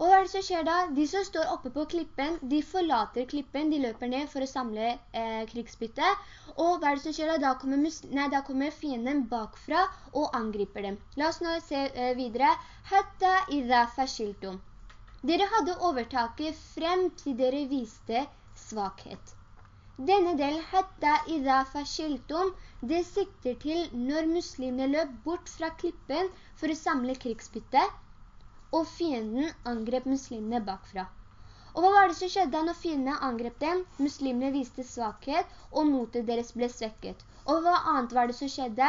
Og hva er det som skjer da? De som står oppe på klippen, de forlater klippen, de løper ned for å samle eh, krigsbytte. Og hva er det som skjer da? Da kommer, nei, da kommer fienden bakfra og angriper dem. La oss nå se eh, videre. Hatta idha fashiltum. Dere hadde overtaket frem til dere viste svakhet. Denne delen, hatta idha fashiltum, det sikter til når muslimene løp bort fra klippen for å samle krigsbytte, og fienden angrep muslimene bakfra. Og hva var det som skjedde når fiendene angrep dem? Muslimene viste svakhet, og motet deres ble svekket. Og hva annet var det som skjedde?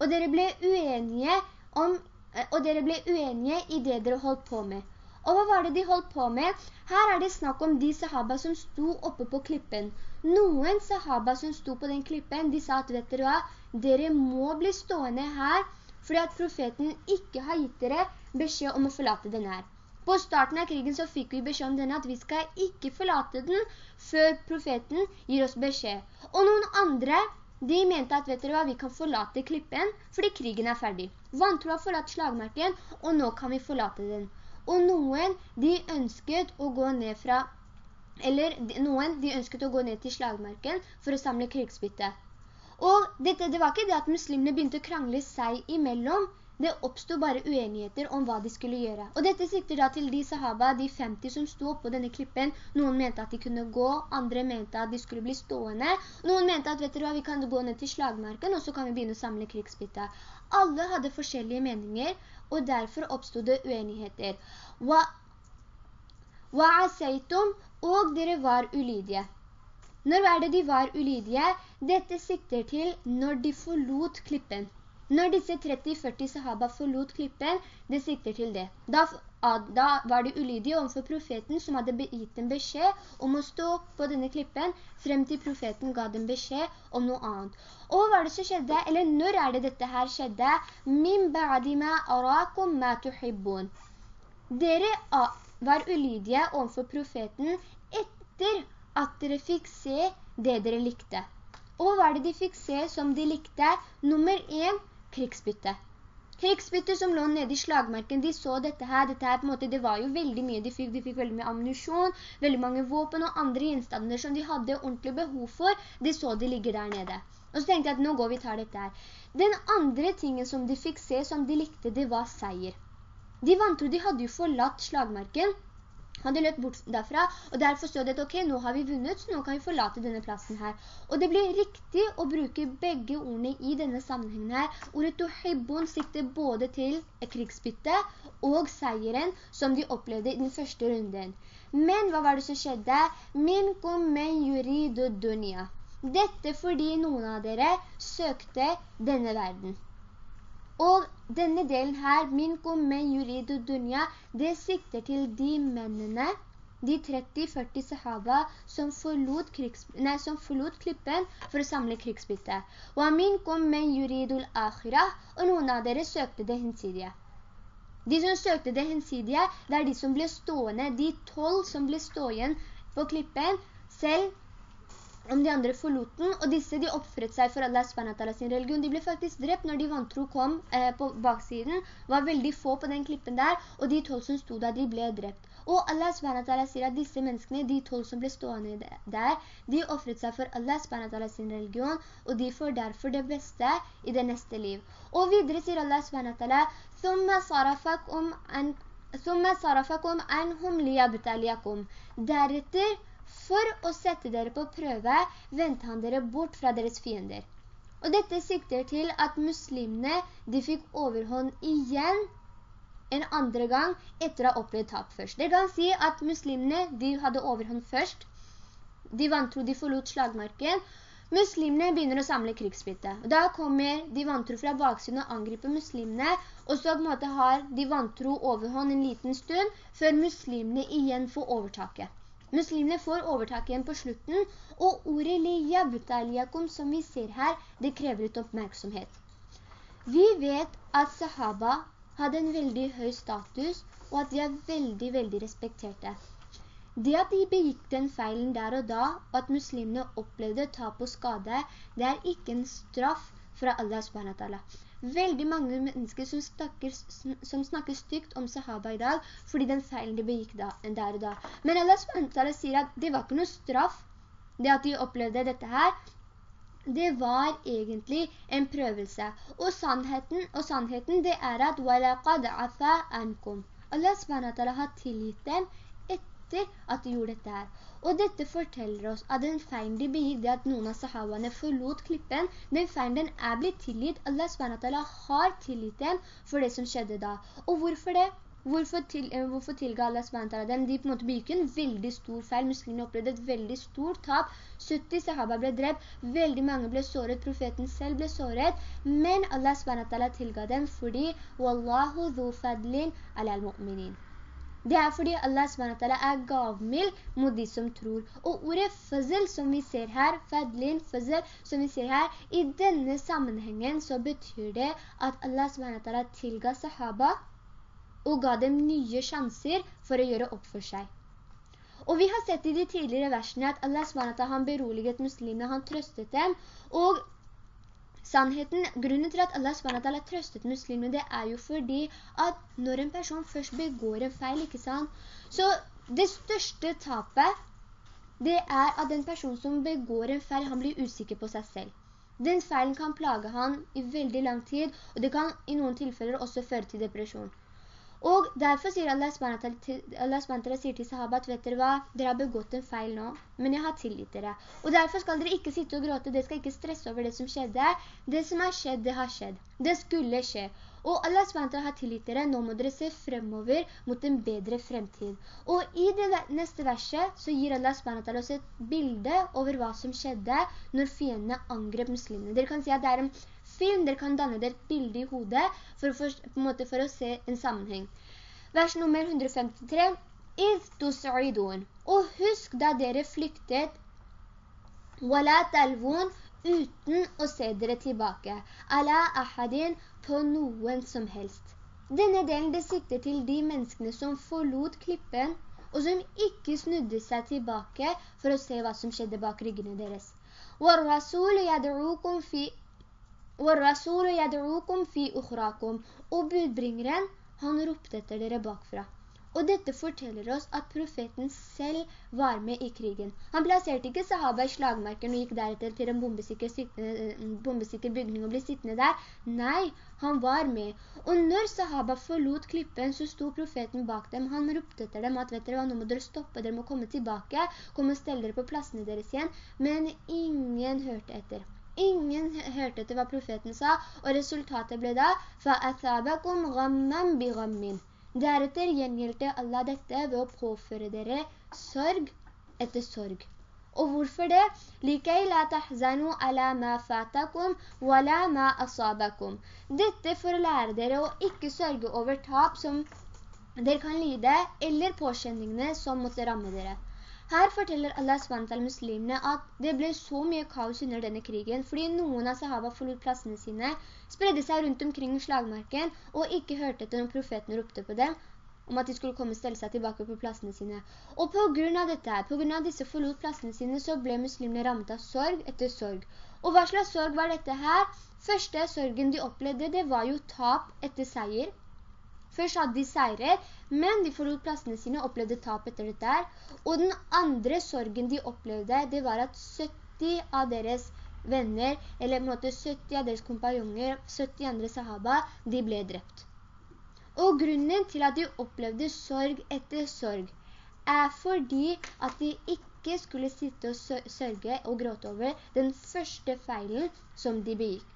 Og dere ble uenige om eh, og dere ble uenige i det dere holdt på med. Og hva var det de holdt på med? Her er det snakk om de sahaba som sto oppe på klippen. Noen sahaba som sto på den klippen, de sa at, vet dere hva, dere må bli stående her fordi at profeten ikke har gitt dere beskjed om å forlate den her. På starten av krigen så fikk vi beskjed om denne at vi skal ikke forlate den før profeten gir oss beskjed. Og noen andre, de mente at vet dere hva, vi kan forlate klippen fordi krigen er ferdig. Vantro har forlatt slagmarken, og nå kan vi forlate den. Og noen, de ønsket å gå ned fra, eller noen, de ønsket å gå ned til slagmarken for å samle krigsbytte. Og dette, det var ikke det at muslimene begynte å krangle seg imellom, det oppstod bare uenigheter om hva de skulle gjøre. Og dette sikter da til de sahaba, de 50 som stod på denne klippen. Noen mente at de kunne gå, andre mente at de skulle bli stående. Noen mente at, vet dere hva, vi kan gå ned til slagmarken, og så kan vi begynne å samle krigsbytte. Alle hadde forskjellige meninger, og derfor oppstod det uenigheter. Wa, wa og dere var ulydige. Når var det de var ulydige? Dette sikter til når de forlot klippen. Når disse 30-40 sahaba forlot klippen, det sikter til det. Da, da var de ulydige overfor profeten som hadde gitt dem beskjed om å stå på denne klippen, frem til profeten ga dem beskjed om noe annet. Og hva var det som skjedde? Eller når er det dette her skjedde? Min ba'dima arakum ma tuhibbun. Dere var ulydige overfor profeten etter at dere fikk se det dere likte. Og hva var det de fikk se som de likte? Nummer 1, krigsbytte. Krigsbytte som lå nede i slagmarken, de så dette her, dette her på en måte, det var jo veldig mye de fikk, de fikk veldig mye ammunisjon, veldig mange våpen og andre gjenstander som de hadde ordentlig behov for, de så de ligger der nede. Og så tenkte jeg at nå går vi og tar dette her. Den andre tingen som de fikk se, som de likte, det var seier. De vantro, de hadde jo forlatt slagmarken, hadde løpt bort derfra, og derfor så det at ok, nå har vi vunnet, så nå kan vi forlate denne plassen her. Og det blir riktig å bruke begge ordene i denne sammenhengen her. Ordet «tuhibbun» sikter både til krigsbytte og seieren som de opplevde i den første runden. Men hva var det som skjedde? «Minkum men yuridu dunia». Dette fordi noen av dere søkte denne verden. Og denne delen her, minkum men juridu dunya, det sikter til de mennene, de 30-40 sahaba som forlot, krigs, nei, som forlot klippen for å samle krigsbytte. Og minkum men juridul akhirah, og noen av dere søkte det hensidige. De som søkte det hensidige, det er de som ble stående, de tolv som ble stående på klippen, selv om de andre forlot den, og disse de oppførte seg for Allah SWT sin religion. De ble faktisk drept når de vantro kom eh, på baksiden, var veldig få på den klippen der, og de tolv som sto der, de ble drept. Og Allah SWT sier at disse menneskene, de tolv som ble stående der, de offret seg for Allah SWT sin religion, og de får derfor det beste i det neste liv. Og videre sier Allah SWT, «Thumma sarafakum an, thumma sarafakum anhum liyabtaliakum». Deretter for å sette dere på prøve, vendte han dere bort fra deres fiender. Og dette sikter til at muslimene, de fikk overhånd igjen en andre gang etter å ha opplevd tap først. Det kan si at muslimene, de hadde overhånd først. De vantro, de forlot slagmarken. Muslimene begynner å samle krigsbytte. Da kommer de vantro fra baksiden og angriper muslimene, og så på en måte har de vantro overhånd en liten stund, før muslimene igjen får overtaket. Muslimene får overtak igjen på slutten, og ordet liyabtaliyakum som vi ser her, det krever litt oppmerksomhet. Vi vet at sahaba hadde en veldig høy status, og at de er veldig, veldig respekterte. Det at de begikk den feilen der og da, og at muslimene opplevde tap og skade, det er ikke en straff fra Allah subhanahu veldig mange mennesker som snakker, som snakker, stygt om sahaba i dag, fordi den feilen de begikk da, der og da. Men Allah sier at det var ikke noe straff, det at de opplevde dette her, det var egentlig en prøvelse. Og sannheten, og sannheten det er at «Walaqad afa ankum». Allah har tilgitt dem etter at de gjorde dette her. Og dette forteller oss at den feil de begikk, det at noen av sahabene forlot klippen, den feil den er blitt tilgitt. Allah SWT har tilgitt dem for det som skjedde da. Og hvorfor det? Hvorfor, til, eh, hvorfor tilga Allah SWT dem? De på en måte begikk en veldig stor feil. Muslimene opplevde et veldig stort tap. 70 sahaba ble drept, veldig mange ble såret, profeten selv ble såret. Men Allah SWT tilga dem fordi «Wallahu dhu fadlin ala al-mu'minin». Det er fordi Allah SWT er gavmild mot de som tror. Og ordet fazl som vi ser her, fadlin, fazl som vi ser her, i denne sammenhengen så betyr det at Allah SWT tilga sahaba og ga dem nye sjanser for å gjøre opp for seg. Og vi har sett i de tidligere versene at Allah SWT beroliget muslimene, han trøstet dem, og Sannheten, grunnen til at Allah SWT trøstet muslimene, det er jo fordi at når en person først begår en feil, ikke sant? Så det største tapet, det er at den person som begår en feil, han blir usikker på seg selv. Den feilen kan plage han i veldig lang tid, og det kan i noen tilfeller også føre til depresjon. Og derfor sier Allah SWT sier til sahabat, vet dere hva, dere har begått en feil nå, men jeg har tilgitt dere. Og derfor skal dere ikke sitte og gråte, dere skal ikke stresse over det som skjedde. Det som har skjedd, det har skjedd. Det skulle skje. Og Allah SWT har tilgitt dere, nå må dere se fremover mot en bedre fremtid. Og i det neste verset så gir Allah SWT oss et bilde over hva som skjedde når fiendene angrep muslimene. Dere kan si at det er en film, dere kan danne dere et bilde i hodet for, for, måte, for å se en sammenheng. Vers nummer 153. Og husk da dere flyktet «Wala talvun» uten å se dere tilbake. «Ala ahadin» på noen som helst. Denne delen det sikter til de menneskene som forlot klippen, og som ikke snudde seg tilbake for å se hva som skjedde bak ryggene deres. وَالرَّسُولُ يَدْعُوكُمْ فِي og budbringeren, han ropte etter dere bakfra. Og dette forteller oss at profeten selv var med i krigen. Han plasserte ikke sahaba i slagmarken og gikk deretter til en bombesikker, eh, bombesikker bygning og ble sittende der. Nei, han var med. Og når sahaba forlot klippen, så sto profeten bak dem. Han ropte etter dem at, vet dere hva, nå må dere stoppe, dere må komme tilbake, komme og stelle dere på plassene deres igjen. Men ingen hørte etter. Ingen hørte til hva profeten sa, og resultatet ble da «Fa'athabakum ghamman bi ghammin». Deretter gjengjelte Allah dette ved å påføre dere sorg etter sorg. Og hvorfor det? «Likei la tahzanu ala ma fatakum wa la ma asabakum». Dette for å lære dere å ikke sørge over tap som dere kan lide, eller påkjenningene som måtte ramme dere. Her forteller Allah SWT muslimene at det ble så mye kaos under denne krigen, fordi noen av sahaba forlot plassene sine, spredde seg rundt omkring slagmarken, og ikke hørte etter når profeten ropte på dem, om at de skulle komme og stelle seg tilbake på plassene sine. Og på grunn av dette, her, på grunn av disse forlot plassene sine, så ble muslimene rammet av sorg etter sorg. Og hva slags sorg var dette her? Første sorgen de opplevde, det var jo tap etter seier. Først hadde de seirer, men de forlot plassene sine og opplevde tap etter dette her. Og den andre sorgen de opplevde, det var at 70 av deres venner, eller på en måte 70 av deres kompanjonger, 70 andre sahaba, de ble drept. Og grunnen til at de opplevde sorg etter sorg, er fordi at de ikke skulle sitte og sørge og gråte over den første feilen som de begikk.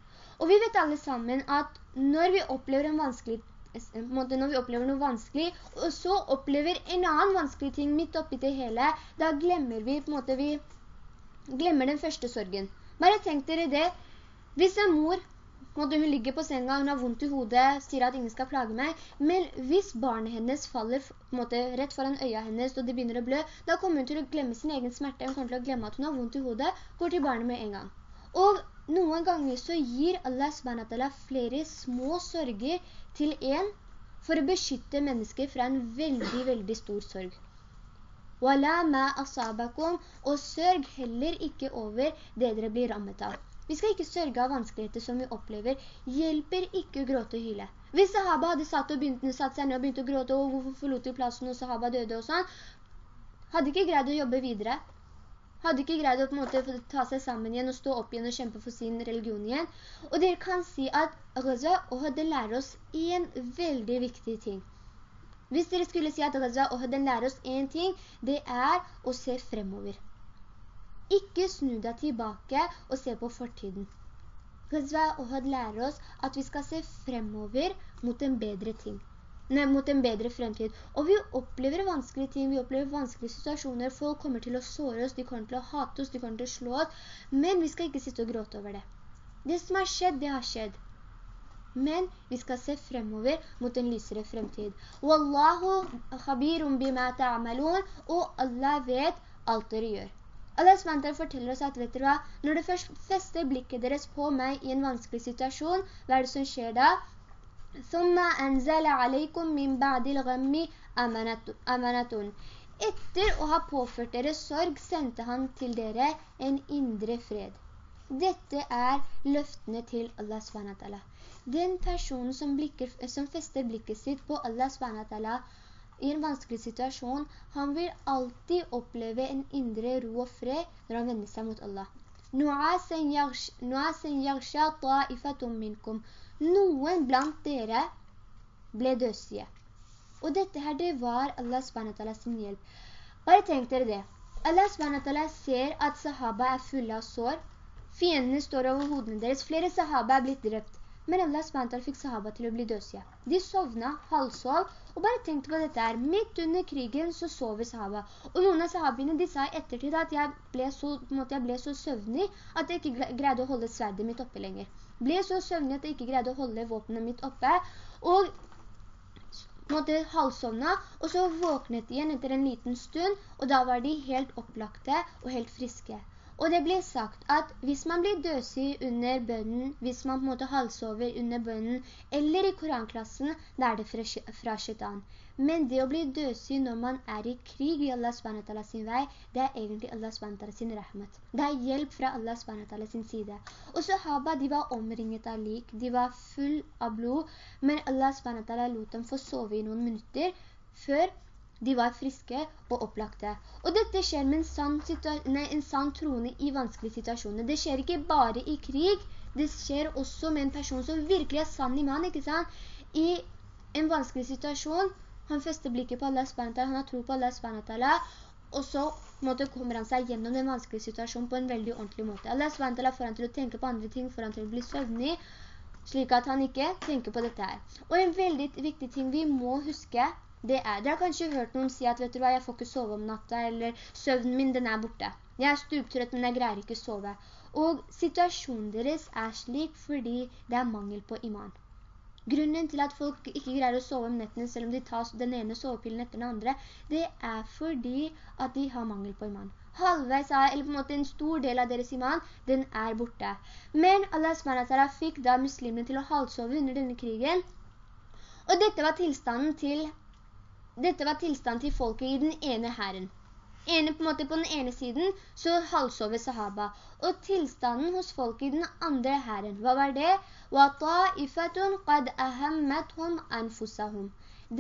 Og vi vet alle sammen at når vi opplever en vanskelig når vi opplever noe vanskelig, og så opplever en annen vanskelig ting midt oppi det hele, da glemmer vi, måte, vi glemmer den første sorgen. Bare tenk dere det, hvis en mor, måte, hun ligger på senga, hun har vondt i hodet, sier at ingen skal plage meg, men hvis barnet hennes faller måte, rett foran øya hennes, og det begynner å blø, da kommer hun til å glemme sin egen smerte, hun kommer til å glemme at hun har vondt i hodet, går til barnet med en gang. Og noen ganger så gir Allah SWT flere små sorger til en for å beskytte mennesker fra en veldig, veldig stor sorg. Og sørg heller ikke over det dere blir rammet av. Vi skal ikke sørge av vanskeligheter som vi opplever. Hjelper ikke å gråte og hyle. Hvis sahaba hadde satt, begynt, satt seg ned og begynt å gråte, og hvorfor forlot de plassen, og sahaba døde og sånn, hadde ikke greid å jobbe videre hadde ikke greid å på en måte ta seg sammen igjen og stå opp igjen og kjempe for sin religion igjen. Og dere kan si at Gaza Ohad lærer oss en veldig viktig ting. Hvis dere skulle si at Gaza Ohad lærer oss en ting, det er å se fremover. Ikke snu deg tilbake og se på fortiden. Gaza Ohad lærer oss at vi skal se fremover mot en bedre ting nei, mot en bedre fremtid. Og vi opplever vanskelige ting, vi opplever vanskelige situasjoner, folk kommer til å såre oss, de kommer til å hate oss, de kommer til å slå oss, men vi skal ikke sitte og gråte over det. Det som har skjedd, det har skjedd. Men vi skal se fremover mot en lysere fremtid. Wallahu khabirum bima ta'amalun, og Allah vet alt dere gjør. Allah SWT forteller oss at, vet dere hva, når du først fester blikket deres på meg i en vanskelig situasjon, hva er det som skjer da? ثم أنزل عليكم من بعد الغم أمانة Etter å ha påført dere sorg, sendte han til dere en indre fred. Dette er løftene til Allah SWT. Den personen som, blikker, som fester blikket sitt på Allah SWT i en vanskelig situasjon, han vil alltid oppleve en indre ro og fred når han vender seg mot Allah. Noen blant dere ble dødsige. Og dette her, det var Allah SWT sin hjelp. Bare tenk dere det. Allah SWT ser at sahaba er fulle av sår. Fiendene står over hodene deres. Flere sahaba er blitt drept. Men Allah SWT fikk sahaba til å bli dødsige. De sovna, halvsov, og bare tenkte på dette her. Midt under krigen så sover sahaba. Og noen av sahabene de sa ettertid at jeg ble så, måte, jeg ble så søvnig at jeg ikke greide å holde sverdet mitt oppe lenger ble så søvnig at jeg ikke greide å holde våpenet mitt oppe, og måtte halvsovna, og så våknet de igjen etter en liten stund, og da var de helt opplagte og helt friske. Og det blir sagt at hvis man blir døsig under bønnen, hvis man på en måte halsover under bønnen, eller i koranklassen, da er det fra shaitan. Men det å bli døsig når man er i krig i Allah SWT sin vei, det er egentlig Allah SWT sin rahmat. Det er hjelp fra Allah SWT sin side. Og sahaba, de var omringet av lik, de var full av blod, men Allah SWT lot dem få sove i noen minutter før de var friske og opplagte. Og dette skjer med en sann, nei, en sann troende i vanskelige situasjoner. Det skjer ikke bare i krig, det skjer også med en person som virkelig er sann iman, ikke sant? I en vanskelig situasjon, han fester blikket på Allah SWT, han har tro på Allah SWT, og så måte, kommer han seg gjennom den vanskelige situasjonen på en veldig ordentlig måte. Allah SWT får han til å tenke på andre ting, får han til å bli søvnig, slik at han ikke tenker på dette her. Og en veldig viktig ting vi må huske, det er. Dere har kanskje hørt noen si at, vet du hva, jeg får ikke sove om natta, eller søvnen min, den er borte. Jeg er stuptrøtt, men jeg greier ikke sove. Og situasjonen deres er slik fordi det er mangel på iman. Grunnen til at folk ikke greier å sove om nettene, selv om de tar den ene sovepillen etter den andre, det er fordi at de har mangel på iman halvveis av, eller på en måte en stor del av deres iman, den er borte. Men Allah SWT fikk da muslimene til å halvsove under denne krigen, og dette var tilstanden til, dette var tilstand til folket i den ene herren. Ene, på, måte, på den ene siden så halsover sahaba, og tilstanden hos folket i den andre herren, hva var det?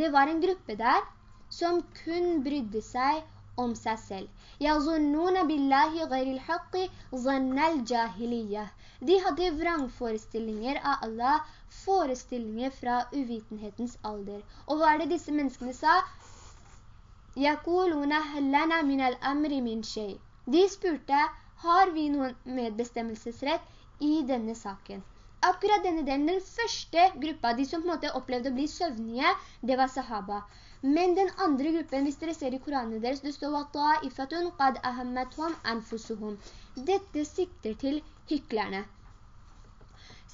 Det var en gruppe der som kun brydde seg om seg selv. «Yazunnuna billahi ghayril haqqi zannal jahiliyah». De hadde vrangforestillinger av Allah, forestillinger fra uvitenhetens alder. Og hva er det disse menneskene sa? «Yakuluna lana minal amri min shay». De spurte, har vi noen medbestemmelsesrett i denne saken? akkurat denne delen, den første gruppa, de som på en måte opplevde å bli søvnige, det var sahaba. Men den andre gruppen, hvis dere ser i Koranen deres, det står «Wata'ifatun qad ahammatuhum anfusuhum». Dette sikter til hyklerne.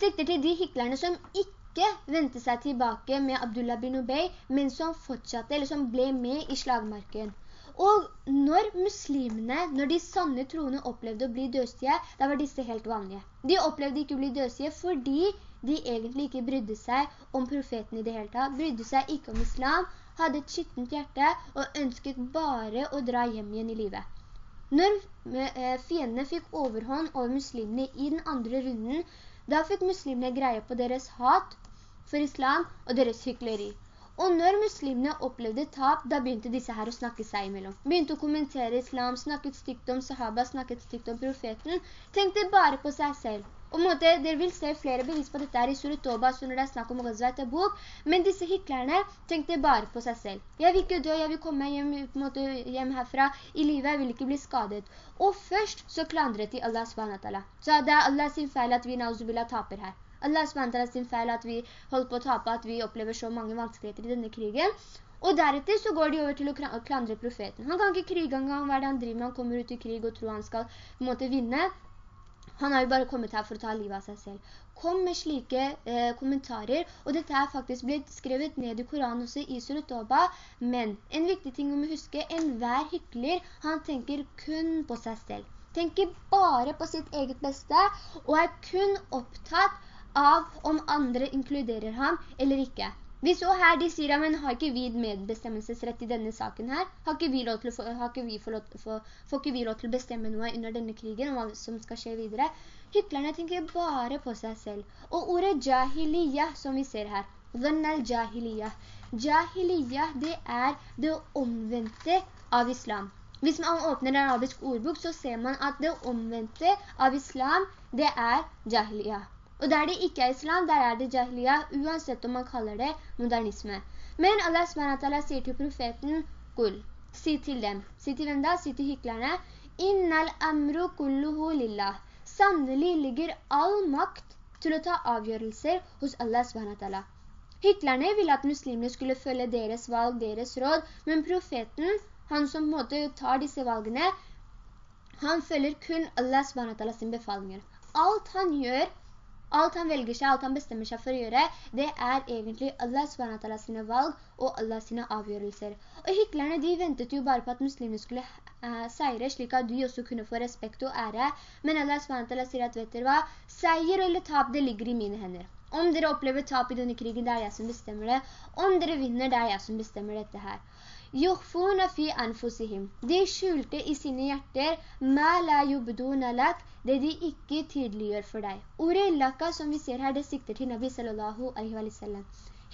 Sikter til de hyklerne som ikke ventet seg tilbake med Abdullah bin Ubay, men som fortsatte, eller som ble med i slagmarken. Og når muslimene, når de sanne troende opplevde å bli døstige, da var disse helt vanlige. De opplevde ikke å bli døstige fordi de egentlig ikke brydde seg om profeten i det hele tatt, brydde seg ikke om islam, hadde et skittent hjerte og ønsket bare å dra hjem igjen i livet. Når eh, fiendene fikk overhånd over muslimene i den andre runden, da fikk muslimene greie på deres hat for islam og deres hykleri. Og når muslimene opplevde tap, da begynte disse her å snakke seg imellom. Begynte å kommentere islam, snakket stygt om sahaba, snakket stygt om profeten. Tenkte bare på seg selv. Og måte, dere vil se flere bevis på dette her i Surat Toba, så når det er snakk om Ghazwa Tabuk, men disse hitlerne tenkte bare på seg selv. Jeg vil ikke dø, jeg vil komme hjem, måte, hjem herfra i livet, jeg vil ikke bli skadet. Og først så klandret de Allah SWT. Så det er Allah sin feil at vi nauzubillah taper her. Allah SWT sin feil at vi holder på å tape, at vi opplever så mange vanskeligheter i denne krigen. Og deretter så går de over til å klandre profeten. Han kan ikke krige engang, hva er det han driver med? Han kommer ut i krig og tror han skal på en måte, vinne. Han har jo bare kommet her for å ta livet av seg selv. Kom med slike eh, kommentarer, og dette er faktisk blitt skrevet ned i Koranen også i Suratoba, men en viktig ting om å huske, enhver hykler, han tenker kun på seg selv. Tenker bare på sitt eget beste, og er kun opptatt av om andre inkluderer ham eller ikke. Vi så her, de sier, men har ikke vi medbestemmelsesrett i denne saken her? Har ikke vi lov til å, ikke vi lov, for, får ikke vi lov til å bestemme noe under denne krigen, om hva som skal skje videre? Hyklerne tenker bare på seg selv. Og ordet jahiliyah, som vi ser her, al jahiliyah. Jahiliyah, det er det omvendte av islam. Hvis man åpner en arabisk ordbok, så ser man at det omvendte av islam, det er jahiliyah. Og der det ikke er islam, der er det jahiliya, uansett om man kaller det modernisme. Men Allah SWT sier til profeten, Gull, si til dem, si til hvem da? Si til hyklerne, Innal amru kulluhu lillah. Sannelig ligger all makt til å ta avgjørelser hos Allah SWT. Hyklerne ville at muslimene skulle følge deres valg, deres råd, men profeten, han som på en tar disse valgene, han følger kun Allah SWT sin befalinger. Alt han gjør, Alt han velger seg, alt han bestemmer seg for å gjøre, det er egentlig Allah SWT sine valg og Allah sine avgjørelser. Og hyklerne, de ventet jo bare på at muslimene skulle uh, seire, slik at de også kunne få respekt og ære. Men Allah SWT sier at, vet dere hva? Seier eller tap, det ligger i mine hender. Om dere opplever tap i denne krigen, det er jeg som bestemmer det. Om dere vinner, det er jeg som bestemmer dette her. Yukhfuna fi anfusihim. De skjulte i sine hjerter ma la yubduna lak, det de ikke tydeliggjør for deg. Ordet laka som vi ser her, det sikter til Nabi sallallahu alaihi wa sallam.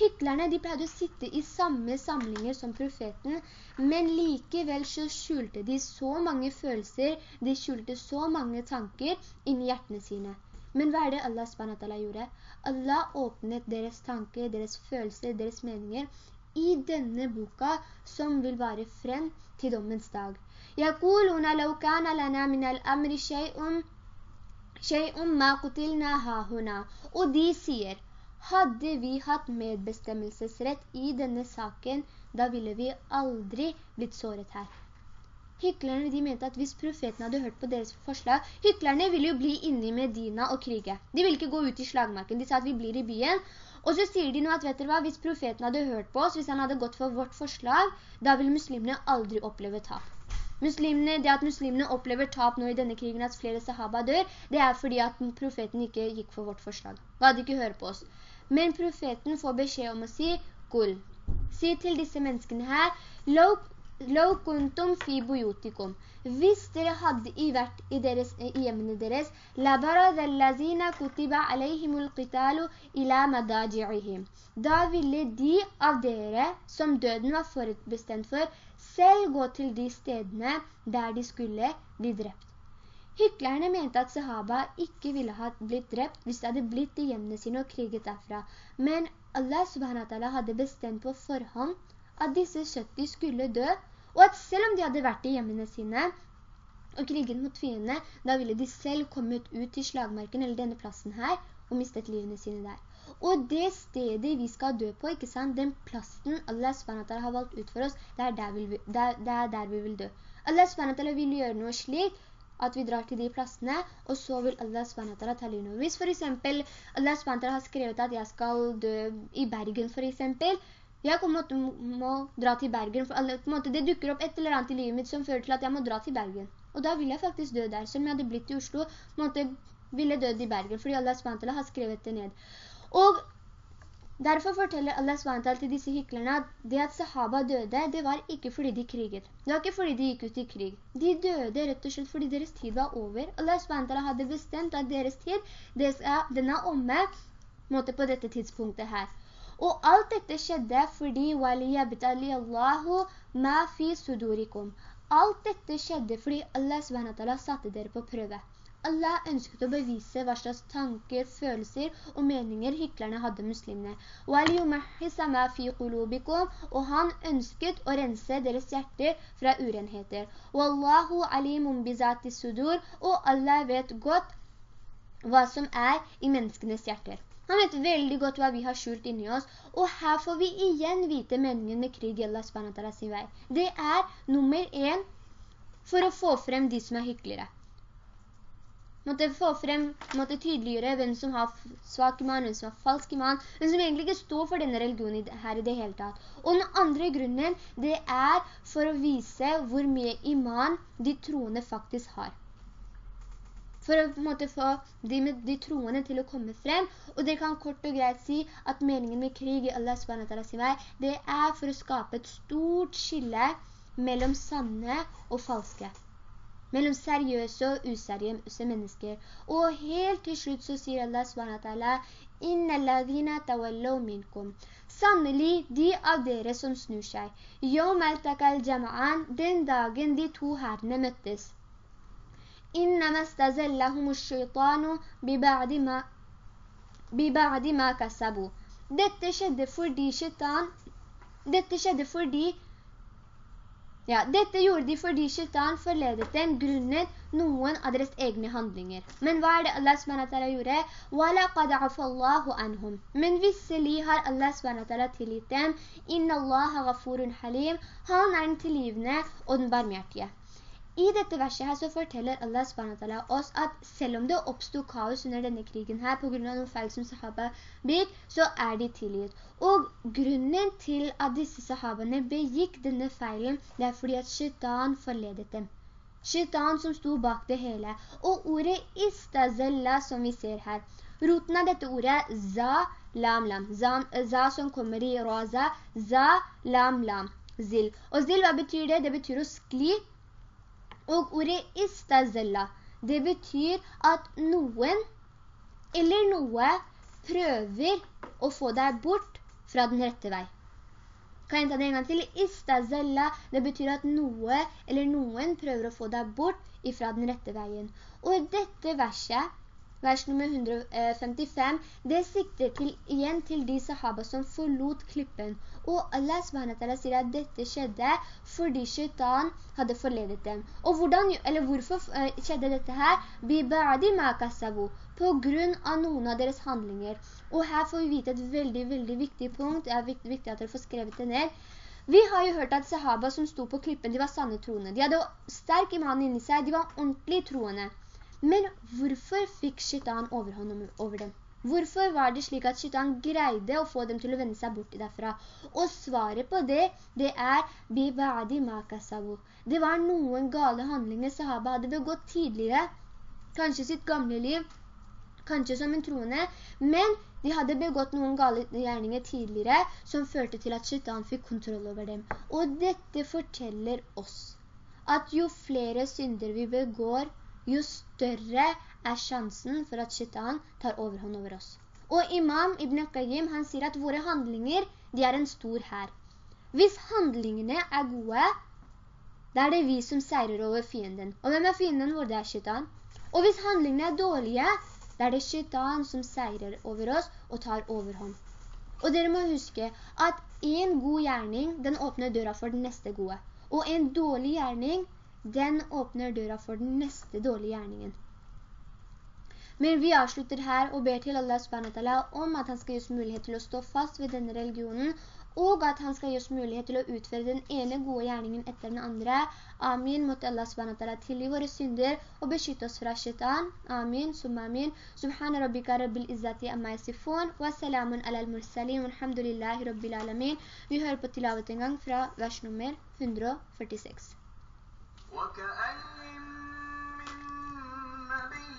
Hyklerne de pleide å sitte i samme samlinger som profeten, men likevel så skjulte de så mange følelser, de skjulte så mange tanker inni hjertene sine. Men hva er det Allah SWT gjorde? Allah åpnet deres tanker, deres følelser, deres meninger i denne boka som vil være frem til dommens dag. يقولون لو كان لنا من الأمر شيء شيء ما قتلنا ها هنا. Og de sier, hadde vi hatt medbestemmelsesrett i denne saken, da ville vi aldri blitt såret her. Hyklerne de mente at hvis profeten hadde hørt på deres forslag, hyklerne ville jo bli inne i Medina og krige. De ville ikke gå ut i slagmarken, de sa at vi blir i byen. og så sier de nå at, vet dere hva, hvis profeten hadde hørt på oss, hvis han hadde gått for vårt forslag, da ville muslimene aldri oppleve tap. Muslimene, det at muslimene opplever tap nå i denne krigen, at flere sahaba dør, det er fordi at profeten ikke gikk for vårt forslag. Da hadde ikke hørt på oss. Men profeten får beskjed om å si, «Gull, Si til disse menneskene her, «Law kuntum fi buyutikum». Hvis dere hadde vært i, deres, i hjemmene deres, «Labarad allazina kutiba alaihimul qitalu ila madaji'ihim». Da ville de av dere, som døden var forutbestemt for, selv gå til de stedene der de skulle bli drept. Hyklerne mente at sahaba ikke ville ha blitt drept hvis de hadde blitt i hjemmene sine og kriget derfra. Men Allah subhanahu hadde bestemt på forhånd at disse 70 skulle dø, og at selv om de hadde vært i hjemmene sine og kriget mot fiendene, da ville de selv kommet ut til slagmarken eller denne plassen her og mistet livene sine der. Og det stedet vi skal dø på, ikke sant? Den plassen Allah SWT har valgt ut for oss, det er der vi, der, det er der vi vil dø. Allah SWT vil gjøre noe slik at vi drar til de plassene, og så vil Allah SWT ta livet. Hvis for eksempel Allah SWT har skrevet at jeg skal dø i Bergen for eksempel, jeg kommer til må dra til Bergen, for alle, måte, det dukker opp et eller annet i livet mitt som fører til at jeg må dra til Bergen. Og da vil jeg faktisk dø der, selv om jeg hadde blitt i Oslo, måte, ville død i Bergen, fordi Allah SWT har skrevet det ned. Og derfor forteller Allah SWT til disse hyklerne at det at sahaba døde, det var ikke fordi de kriget. Det var ikke fordi de gikk ut i krig. De døde rett og slett fordi deres tid var over. Allah SWT hadde bestemt at deres tid, den er omme måte på dette tidspunktet her. Og alt dette skjedde fordi «Waliyabtali Allahu ma fi sudurikum». Alt dette skjedde fordi Allah SWT satte dere på prøve. Allah ønsket å bevise hva slags tanker, følelser og meninger hyklerne hadde muslimene. Og han ønsket å rense deres hjerter fra urenheter. Wallahu alimun bizati sudur. Og Allah vet godt hva som er i menneskenes hjerter. Han vet veldig godt hva vi har skjult inni oss, og her får vi igjen vite meningen med krig i Allah sin vei. Det er nummer en for å få frem de som er hyggeligere. måtte få frem, måtte tydeliggjøre hvem som har svak iman, hvem som har falsk iman, hvem som egentlig ikke står for denne religionen her i det hele tatt. Og den andre grunnen, det er for å vise hvor mye iman de troende faktisk har. For å måte, få de, de troende til å komme frem, og det kan kort og greit si at meningen med krig i Allah SWT det er for å skape et stort skille mellom sanne og falske mellom seriøse og useriøse mennesker. Og helt til slutt så sier Allah SWT, «Inna ladhina tawallaw minkum». Sannelig, de av dere som snur seg. «Yom al jama'an», den dagen de to herrene møttes. «Innama stazellahum shaitanu biba'di ma, biba'di ma kasabu». Dette skjedde fordi shaitan, dette skjedde fordi ja, dette gjorde de fordi shaitan forledet dem grunnet noen av deres egne handlinger. Men hva er det Allah SWT gjorde? وَلَقَدْ عَفَ اللَّهُ عَنْهُمْ Men visselig har Allah SWT tilgitt dem. «Inna Allah غَفُورٌ halim». Han er den tilgivende og den barmhjertige. I dette verset her så forteller Allah SWT oss at selv om det oppstod kaos under denne krigen her på grunn av noen feil som sahaba begikk, så er de tilgitt. Og grunnen til at disse sahabene begikk denne feilen, det er fordi at shaitan forledet dem. Shaitan som sto bak det hele. Og ordet istazella som vi ser her. Roten av dette ordet er za, lam, lam. Za, za som kommer i raza, za, lam, lam. Zil. Og zil, hva betyr det? Det betyr å skli og ordet istazella, det betyr at noen eller noe prøver å få deg bort fra den rette vei. Kan jeg ta det en gang til? Istazella, det betyr at noe eller noen prøver å få deg bort fra den rette veien. Og dette verset, vers nummer 155, det sikter til, igjen til de sahaba som forlot klippen. Og Allah SWT sier at dette skjedde fordi shaitan hadde forledet dem. Og hvordan, hvorfor eh, skjedde dette her? På grunn av noen av deres handlinger. Og her får vi vite et veldig, veldig viktig punkt. Det er viktig at dere får skrevet det ned. Vi har jo hørt at sahaba som sto på klippen, de var sanne troende. De hadde sterk iman inni seg, de var ordentlig troende. Men hvorfor fikk shaitan overhånd over dem? Hvorfor var det slik at shaitan greide å få dem til å vende seg bort derfra? Og svaret på det, det er. Det var noen gale handlinger sahaba hadde begått tidligere, kanskje sitt gamle liv, kanskje som en troende, men de hadde begått noen gale gjerninger tidligere som førte til at shaitan fikk kontroll over dem. Og dette forteller oss at jo flere synder vi begår, jo større er sjansen for at shaitan tar overhånd over oss. Og imam Ibn Qayyim, han sier at våre handlinger, de er en stor her. Hvis handlingene er gode, da er det vi som seirer over fienden. Og hvem er fienden vår? Det er shaitan. Og hvis handlingene er dårlige, da er det shaitan som seirer over oss og tar overhånd. Og dere må huske at en god gjerning, den åpner døra for den neste gode. Og en dårlig gjerning, den åpner døra for den neste dårlige gjerningen. Men vi avslutter her og ber til Allah subhanahu om at han skal gi oss mulighet til å stå fast ved denne religionen og at han skal gi oss mulighet til å utføre den ene gode gjerningen etter den andre. Amin. Måtte Allah SWT tilgi våre synder og beskytte oss fra shaitan. Amin. Summa amin. Subhana rabbika rabbil izzati amma yasifun. Wa salamun ala al-mursalim. Alhamdulillahi rabbil alamin. Vi hører på tilavet en gang fra vers nummer 146. وكأين من نبي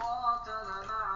قاتل معه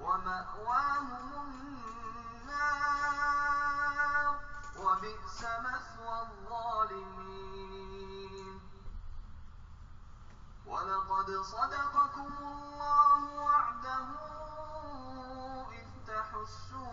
ومأواهم النار وبئس مثوى الظالمين. ولقد صدقكم الله وعده إذ تحسون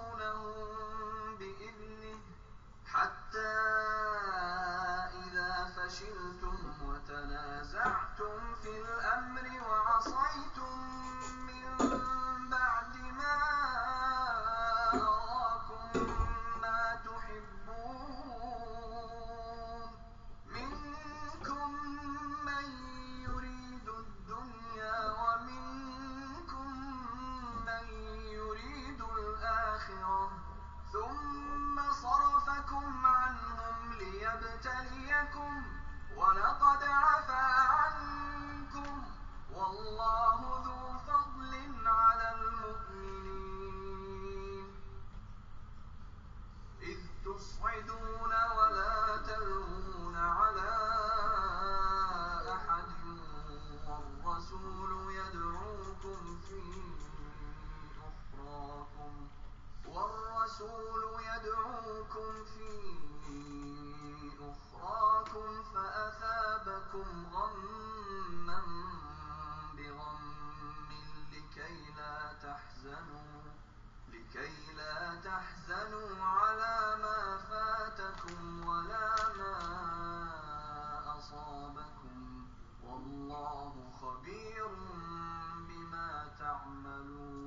الرَّسُولُ يَدْعُوكُمْ فِي أُخْرَاكُمْ فَأَثَابَكُمْ غَمًّا بِغَمٍّ لِكَيْ لَا تَحْزَنُوا لكي لا تحزنوا على ما فاتكم ولا ما أصابكم. والله خبير بما تعملون.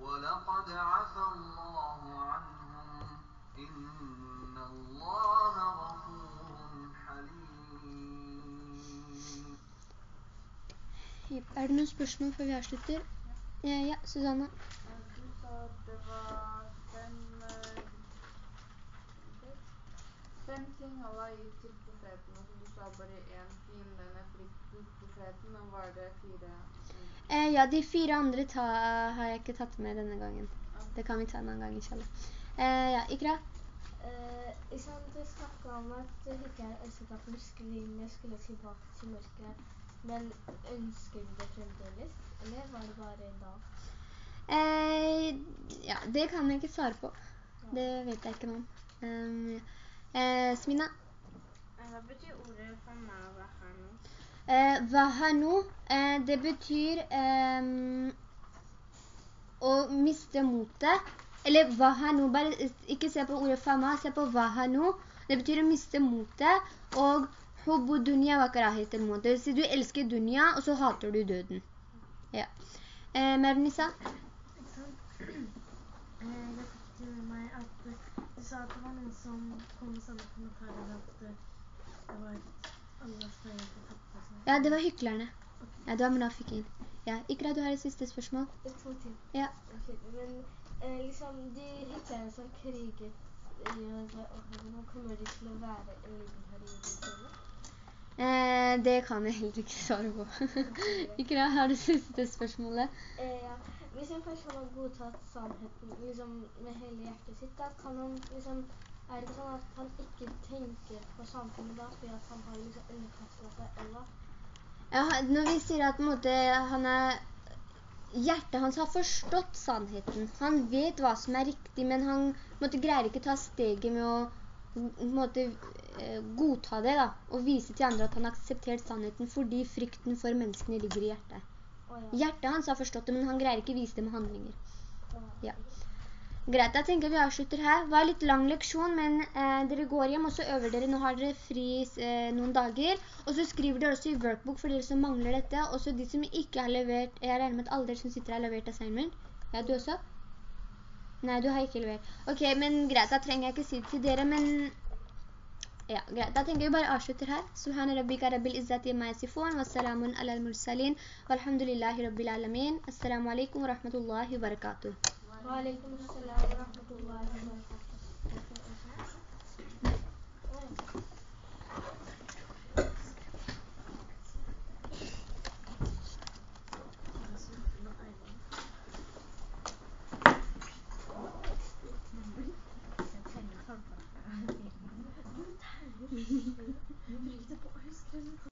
ولقد عفى الله عنهم إن الله غفور حليم Er det noen spørsmål før vi avslutter? Ja, ja Susanne. Du sa at det var fem eh, Fem ting Allah har gitt til profeten, og du sa bare én fienden er frykt profeten, men var det fire? Eh, ja, de fire andre ta, har jeg ikke tatt med denne gangen. Det kan vi ta en annen gang, inshallah. Eh, ja, Ikra? Eh, liksom, du snakket om at du ikke ønsket at muslimene skulle tilbake til mørket, men ønsker du det fremdeles? Eller var det bare da? Eh, ja, det kan jeg ikke svare på. Det vet jeg ikke noe om. Um, eh, Smina? Hva betyr ordet for meg å være her nå? Eh, Vahanu, eh, det betyr eh, å miste motet. Eller Vahanu, bare ikke se på ordet fama, se på Vahanu. Det betyr å miste motet, og hubbu dunya wa karahitel mot. Det vil si du elsker dunya, og så hater du døden. Ja. Eh, Mernissa? Eh, jeg fikk til meg at eh, du sa at det var noen som kom med samme kommentarer at eh, det var Allahs til. Ja, det var hyklerne. Ja, det var munafikin. Ja, Ikra, du har et siste spørsmål. Det er to ting. Ja. Ok, men eh, liksom de hyklerne som kriget i nå kommer de til å være en liten i til? Eh, det kan jeg heller ikke svare på. [laughs] Ikra, har du siste spørsmålet? Eh, ja. Hvis en person har godtatt sannheten liksom, med hele hjertet sitt, da kan han liksom, er det sånn at han ikke tenker på samfunnet da, fordi at han har liksom underkastet seg Allah? Ja, når vi sier at måte, han er, hjertet hans har forstått sannheten. Han vet hva som er riktig, men han på måte, greier ikke ta steget med å på måte, eh, godta det da, og vise til andre at han har akseptert sannheten fordi frykten for menneskene ligger i hjertet. Hjertet hans har forstått det, men han greier ikke vise det med handlinger. Ja. Greit, da tenker jeg vi avslutter her. Det var en litt lang leksjon, men eh, dere går hjem, og så øver dere. Nå har dere fri eh, noen dager. Og så skriver dere også i workbook for dere som mangler dette. Og så de som ikke har levert, jeg regner med at alle dere som sitter har levert assignment. Ja, du også? Nei, du har ikke levert. Ok, men greit, da trenger jeg ikke si det til dere, men... Ja, greit. Da tenker vi bare avslutter her. Subhana rabbika rabbil izzati ma yasifun, wassalamun ala al-mursalin, walhamdulillahi rabbil alamin. Assalamu alaikum wa rahmatullahi wa barakatuh. Wa السلام ورحمة الله barakatuh.